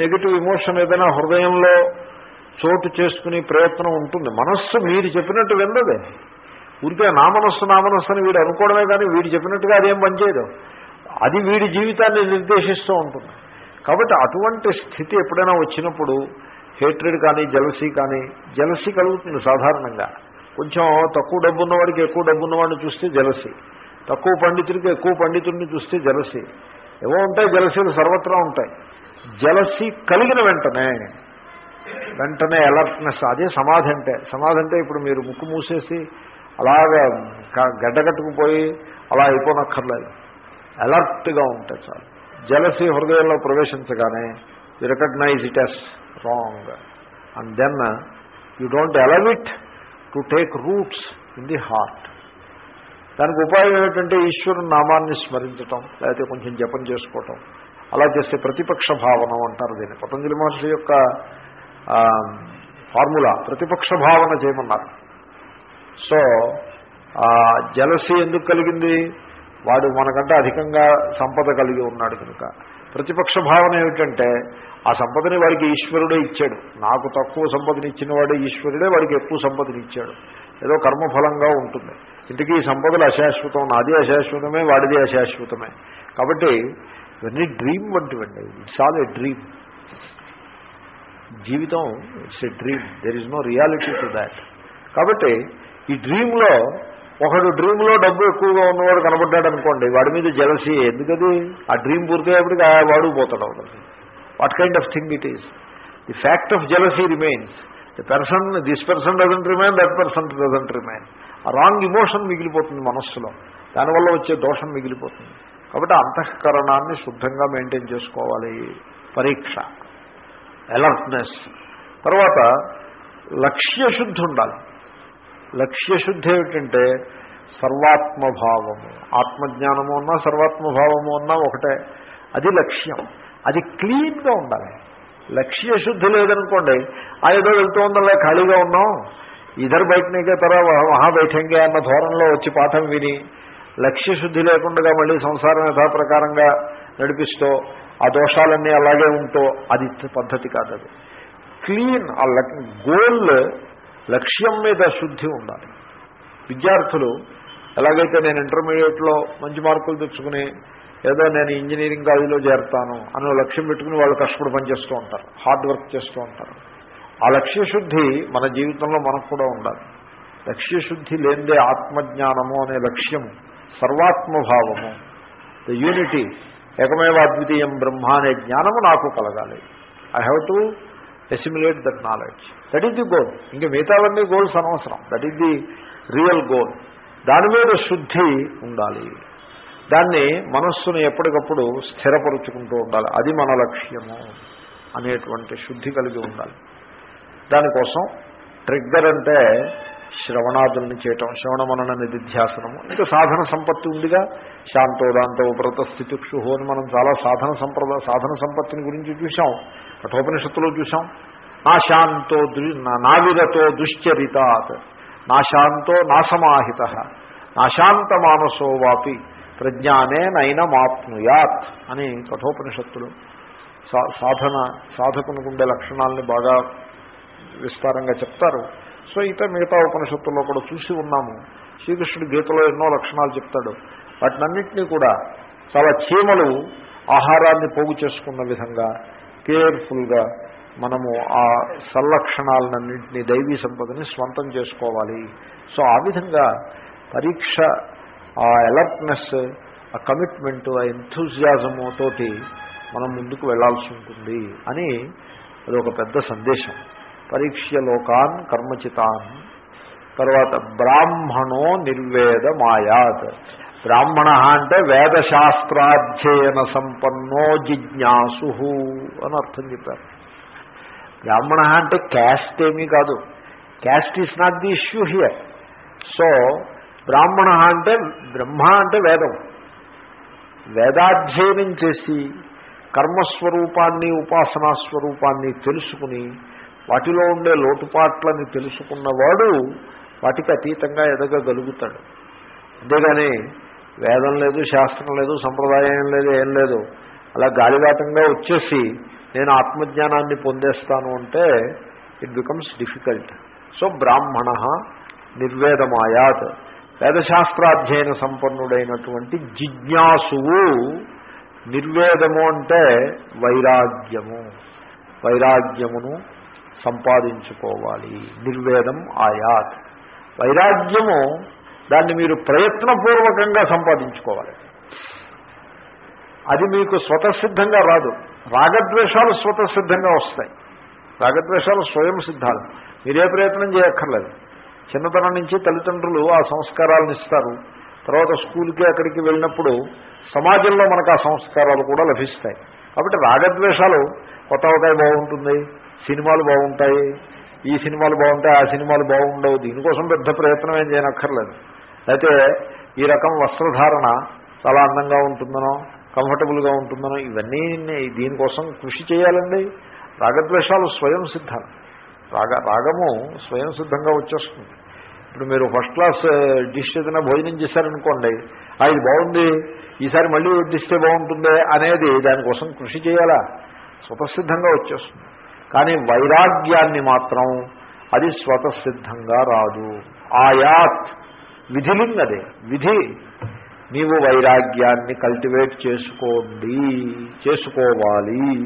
నెగిటివ్ ఇమోషన్ ఏదైనా హృదయంలో చోటు చేసుకునే ప్రయత్నం ఉంటుంది. మనస్సు మీరు చెప్పినట్టు విన్నదే ఉంటే నా మనస్సు నా మనస్సు అని వీడు అనుకోవడమే కానీ వీడు చెప్పినట్టుగా అదేం పనిచేయదు అది వీడి జీవితాన్ని నిర్దేశిస్తూ ఉంటుంది. కాబట్టి అటువంటి స్థితి ఎప్పుడైనా వచ్చినప్పుడు హేట్రెడ్ కానీ జలసీ కానీ జలసీ కలుగుతుంది సాధారణంగా. కొంచెం తక్కువ డబ్బు ఉన్నవాడికి ఎక్కువ డబ్బు ఉన్నవాడిని చూస్తే జలసీ తక్కువ పండితుడికి ఎక్కువ పండితుడిని చూస్తే జలసి. ఏవో ఉంటాయి జలసీలు సర్వత్రా ఉంటాయి. జలసి కలిగిన వెంటనే వెంటనే అలర్ట్నెస్ అదే సమాధి అంటే సమాధి అంటే ఇప్పుడు మీరు ముక్కు మూసేసి అలాగా గడ్డగట్టుకుపోయి అలా అయిపోనక్కర్లేదు. అలర్ట్గా ఉంటే చాలు. జలసి హృదయంలో ప్రవేశించగానే you recognise it as wrong and then you don't allow it to take roots in the heart దానికి ఉపాయం ఏమిటంటే ఈశ్వరుని నామాన్ని స్మరించటం లేకపోతే కొంచెం జపం చేసుకోవటం. అలా చేస్తే ప్రతిపక్ష భావన అంటారు దీన్ని. పతంజలి మహర్షి యొక్క ఫార్ములా ప్రతిపక్ష భావన చేయమన్నారు. సో జలసి ఎందుకు కలిగింది? వాడు మనకంటే అధికంగా సంపద కలిగి ఉన్నాడు కనుక. ప్రతిపక్ష భావన ఏమిటంటే ఆ సంపదని వాడికి ఈశ్వరుడే ఇచ్చాడు. నాకు తక్కువ సంపదని ఇచ్చిన వాడే ఈశ్వరుడే వాడికి ఎక్కువ సంపదని ఇచ్చాడు ఏదో కర్మఫలంగా ఉంటుంది. ఇంతకీ ఈ సంపదలు అశాశ్వతం నాది అశాశ్వతమే వాడిది అశాశ్వతమే. కాబట్టి ఇవన్నీ డ్రీమ్ వంటివండి. ఇట్స్ ఆల్ ఏ డ్రీమ్ జీవితం it's a dream there is no reality to that కాబట్టి ఈ డ్రీమ్లో ఒకడు డ్రీమ్లో డబ్బు ఎక్కువగా ఉన్నవాడు కనబడ్డాడు అనుకోండి వాడి మీద జలసి ఎందుకది? ఆ డ్రీమ్ పూర్తయ్యేప్పటికి ఆ వాడు పోతాడు అవుతుంది what kind of thing it is the fact of jealousy remains the person this person doesn't remain that person doesn't remain ఆ రాంగ్ ఇమోషన్ మిగిలిపోతుంది మనస్సులో. దానివల్ల వచ్చే దోషం మిగిలిపోతుంది. కాబట్టి అంతఃకరణాన్ని శుద్ధంగా మెయింటైన్ చేసుకోవాలి. పరీక్ష. అలర్ట్నెస్ తర్వాత లక్ష్యశుద్ధి ఉండాలి లక్ష్యశుద్ధి ఏమిటంటే సర్వాత్మభావము. ఆత్మజ్ఞానము అన్నా సర్వాత్మభావము అన్నా ఒకటే. అది లక్ష్యం. అది క్లీన్గా ఉండాలి. లక్ష్యశుద్ధి లేదనుకోండి ఆ ఏదో వెళ్తూ ఉందలే ఖాళీగా ఉన్నాం. ఇద్దరు బయటనికే తర్వాత మహా బయటంగా అన్న ధోరణిలో వచ్చి పాఠం విని లక్ష్యశుద్ధి లేకుండా మళ్ళీ సంసారం యథాప్రకారంగా నడిపిస్తూ ఆ దోషాలన్నీ అలాగే ఉంటూ అది పద్ధతి కాదు అది. క్లీన్ ఆ గోల్ లక్ష్యం మీద శుద్ధి ఉండాలి. విద్యార్థులు ఎలాగైతే నేను ఇంటర్మీడియట్లో మంచి మార్కులు తెచ్చుకుని ఏదో నేను ఇంజనీరింగ్ కాలేజీలో చేరతాను అనే లక్ష్యం పెట్టుకుని వాళ్ళు కష్టపడి పనిచేస్తూ ఉంటారు హార్డ్ వర్క్ చేస్తూ ఉంటారు. ఆ లక్ష్యశుద్ధి మన జీవితంలో మనకు కూడా ఉండాలి. లక్ష్యశుద్ధి లేనిదే ఆత్మజ్ఞానము అనే లక్ష్యము సర్వాత్మభావము ద యూనిటీ ఏకమేవ అద్వితీయం బ్రహ్మ అనే జ్ఞానము నాకు కలగాలి. I have to assimilate that knowledge that is the goal ఇంకా మిగతావన్నీ గోల్స్ అనవసరం. That is the real goal దాని మీద శుద్ధి ఉండాలి. దాన్ని మనస్సును ఎప్పటికప్పుడు స్థిరపరుచుకుంటూ ఉండాలి. అది మన లక్ష్యము అనేటువంటి శుద్ధి కలిగి ఉండాలి. దానికోసం ట్రిగ్గర్ అంటే శ్రవణాదులను చేయటం శ్రవణ మనన నిధిధ్యాసనము. ఇంకా సాధన సంపత్తి ఉందిగా. శాంతోదాంతో వ్రత స్థితిక్షుహు అని మనం చాలా సాధన సంప్రద సాధన సంపత్తిని గురించి చూసాం కఠోపనిషత్తులో చూసాం నా శాంతో నావిరతో దుశ్చరితాత్. నా శాంతో నాసమాహిత నా శాంత మానసో వాపి. ప్రజ్ఞానే నైనమాప్నుయాత్ అని కఠోపనిషత్తులు సాధన సాధకునికి ఉండే లక్షణాలని బాగా విస్తారంగా చెప్తారు. సో ఇక మిగతా ఉపనిషత్తుల్లో కూడా చూసి ఉన్నాము. శ్రీకృష్ణుడు గీతలో ఎన్నో లక్షణాలు చెప్తాడు. వాటినన్నింటినీ కూడా చాలా చీమలు ఆహారాన్ని పోగు చేసుకున్న విధంగా కేర్ఫుల్గా మనము ఆ సల్లక్షణాలన్నింటినీ దైవీ సంపదని స్వంతం చేసుకోవాలి. సో ఆ విధంగా పరీక్ష ఆ అలర్ట్నెస్ ఆ కమిట్మెంట్ ఆ ఎంథూజియాజము తోటి మనం ముందుకు వెళ్ళాల్సి ఉంటుంది అని అది ఒక పెద్ద సందేశం. పరీక్ష్య లోకాన్ కర్మచితాన్. తర్వాత బ్రాహ్మణో నిర్వేద మాయాత్. బ్రాహ్మణ అంటే వేదశాస్త్రాధ్యయన సంపన్నో జిజ్ఞాసు అని అర్థం చెప్పారు. బ్రాహ్మణ అంటే క్యాస్ట్ ఏమీ కాదు. Caste is not the issue here. So బ్రాహ్మణ అంటే బ్రహ్మ అంటే వేదం. వేదాధ్యయనం చేసి కర్మస్వరూపాన్ని ఉపాసనా స్వరూపాన్ని తెలుసుకుని వాటిలో ఉండే లోటుపాట్లని తెలుసుకున్నవాడు వాటికి అతీతంగా ఎదగగలుగుతాడు. అంతేగాని వేదం లేదు శాస్త్రం లేదు సంప్రదాయం లేదు ఏం లేదు. అలా గాలివాటంగా వచ్చేసి నేను ఆత్మజ్ఞానాన్ని పొందేస్తాను అంటే ఇట్ బికమ్స్ డిఫికల్ట్ సో బ్రాహ్మణ నిర్వేదమాయాత్. వేదశాస్త్రాధ్యయన సంపన్నుడైనటువంటి జిజ్ఞాసువు నిర్వేదము అంటే వైరాగ్యము. వైరాగ్యమును సంపాదించుకోవాలి. నిర్వేదం ఆయాత్. వైరాగ్యము దాన్ని మీరు ప్రయత్నపూర్వకంగా సంపాదించుకోవాలి. అది మీకు స్వతసిద్ధంగా రాదు. రాగద్వేషాలు స్వతసిద్ధంగా వస్తాయి. రాగద్వేషాలు స్వయం సిద్ధాలు మీరే ప్రయత్నం చేయక్కర్లేదు. చిన్నతనం నుంచి తల్లిదండ్రులు ఆ సంస్కారాలను ఇస్తారు. తర్వాత స్కూల్కి అక్కడికి వెళ్ళినప్పుడు సమాజంలో మనకు ఆ సంస్కారాలు కూడా లభిస్తాయి. కాబట్టి రాగద్వేషాలు కొత్త అవకాయ బాగుంటుంది. సినిమాలు బాగుంటాయి. ఈ సినిమాలు బాగుంటాయి ఆ సినిమాలు బాగుండవు. దీనికోసం పెద్ద ప్రయత్నం ఏం చేయనక్కర్లేదు. అయితే ఈ రకం వస్త్రధారణ చాలా అందంగా ఉంటుందనో కంఫర్టబుల్గా ఉంటుందనో ఇవన్నీ దీనికోసం కృషి చేయాలండి. రాగద్వేషాలు స్వయం సిద్ధం. రాగ రాగము స్వయం సిద్ధంగా వచ్చేస్తుంది. ఇప్పుడు మీరు ఫస్ట్ క్లాస్ డిష్ ఏదైనా భోజనం చేశారనుకోండి అది బాగుంది. ఈసారి మళ్ళీ వడ్డిస్తే బాగుంటుందే అనేది దానికోసం కృషి చేయాలా? స్వతసిద్ధంగా వచ్చేస్తుంది. కానీ వైరాగ్యాన్ని మాత్రం అది స్వతసిద్ధంగా రాదు. ఆయాత్ విధిలింగ్ విధి. నీవు వైరాగ్యాన్ని కల్టివేట్ చేసుకోండి చేసుకోవాలి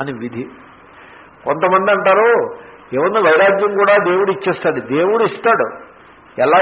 అని విధి. కొంతమంది అంటారు ఏమన్నా వైరాగ్యం కూడా దేవుడు ఇచ్చేస్తాడు దేవుడు ఇస్తాడు ఎలా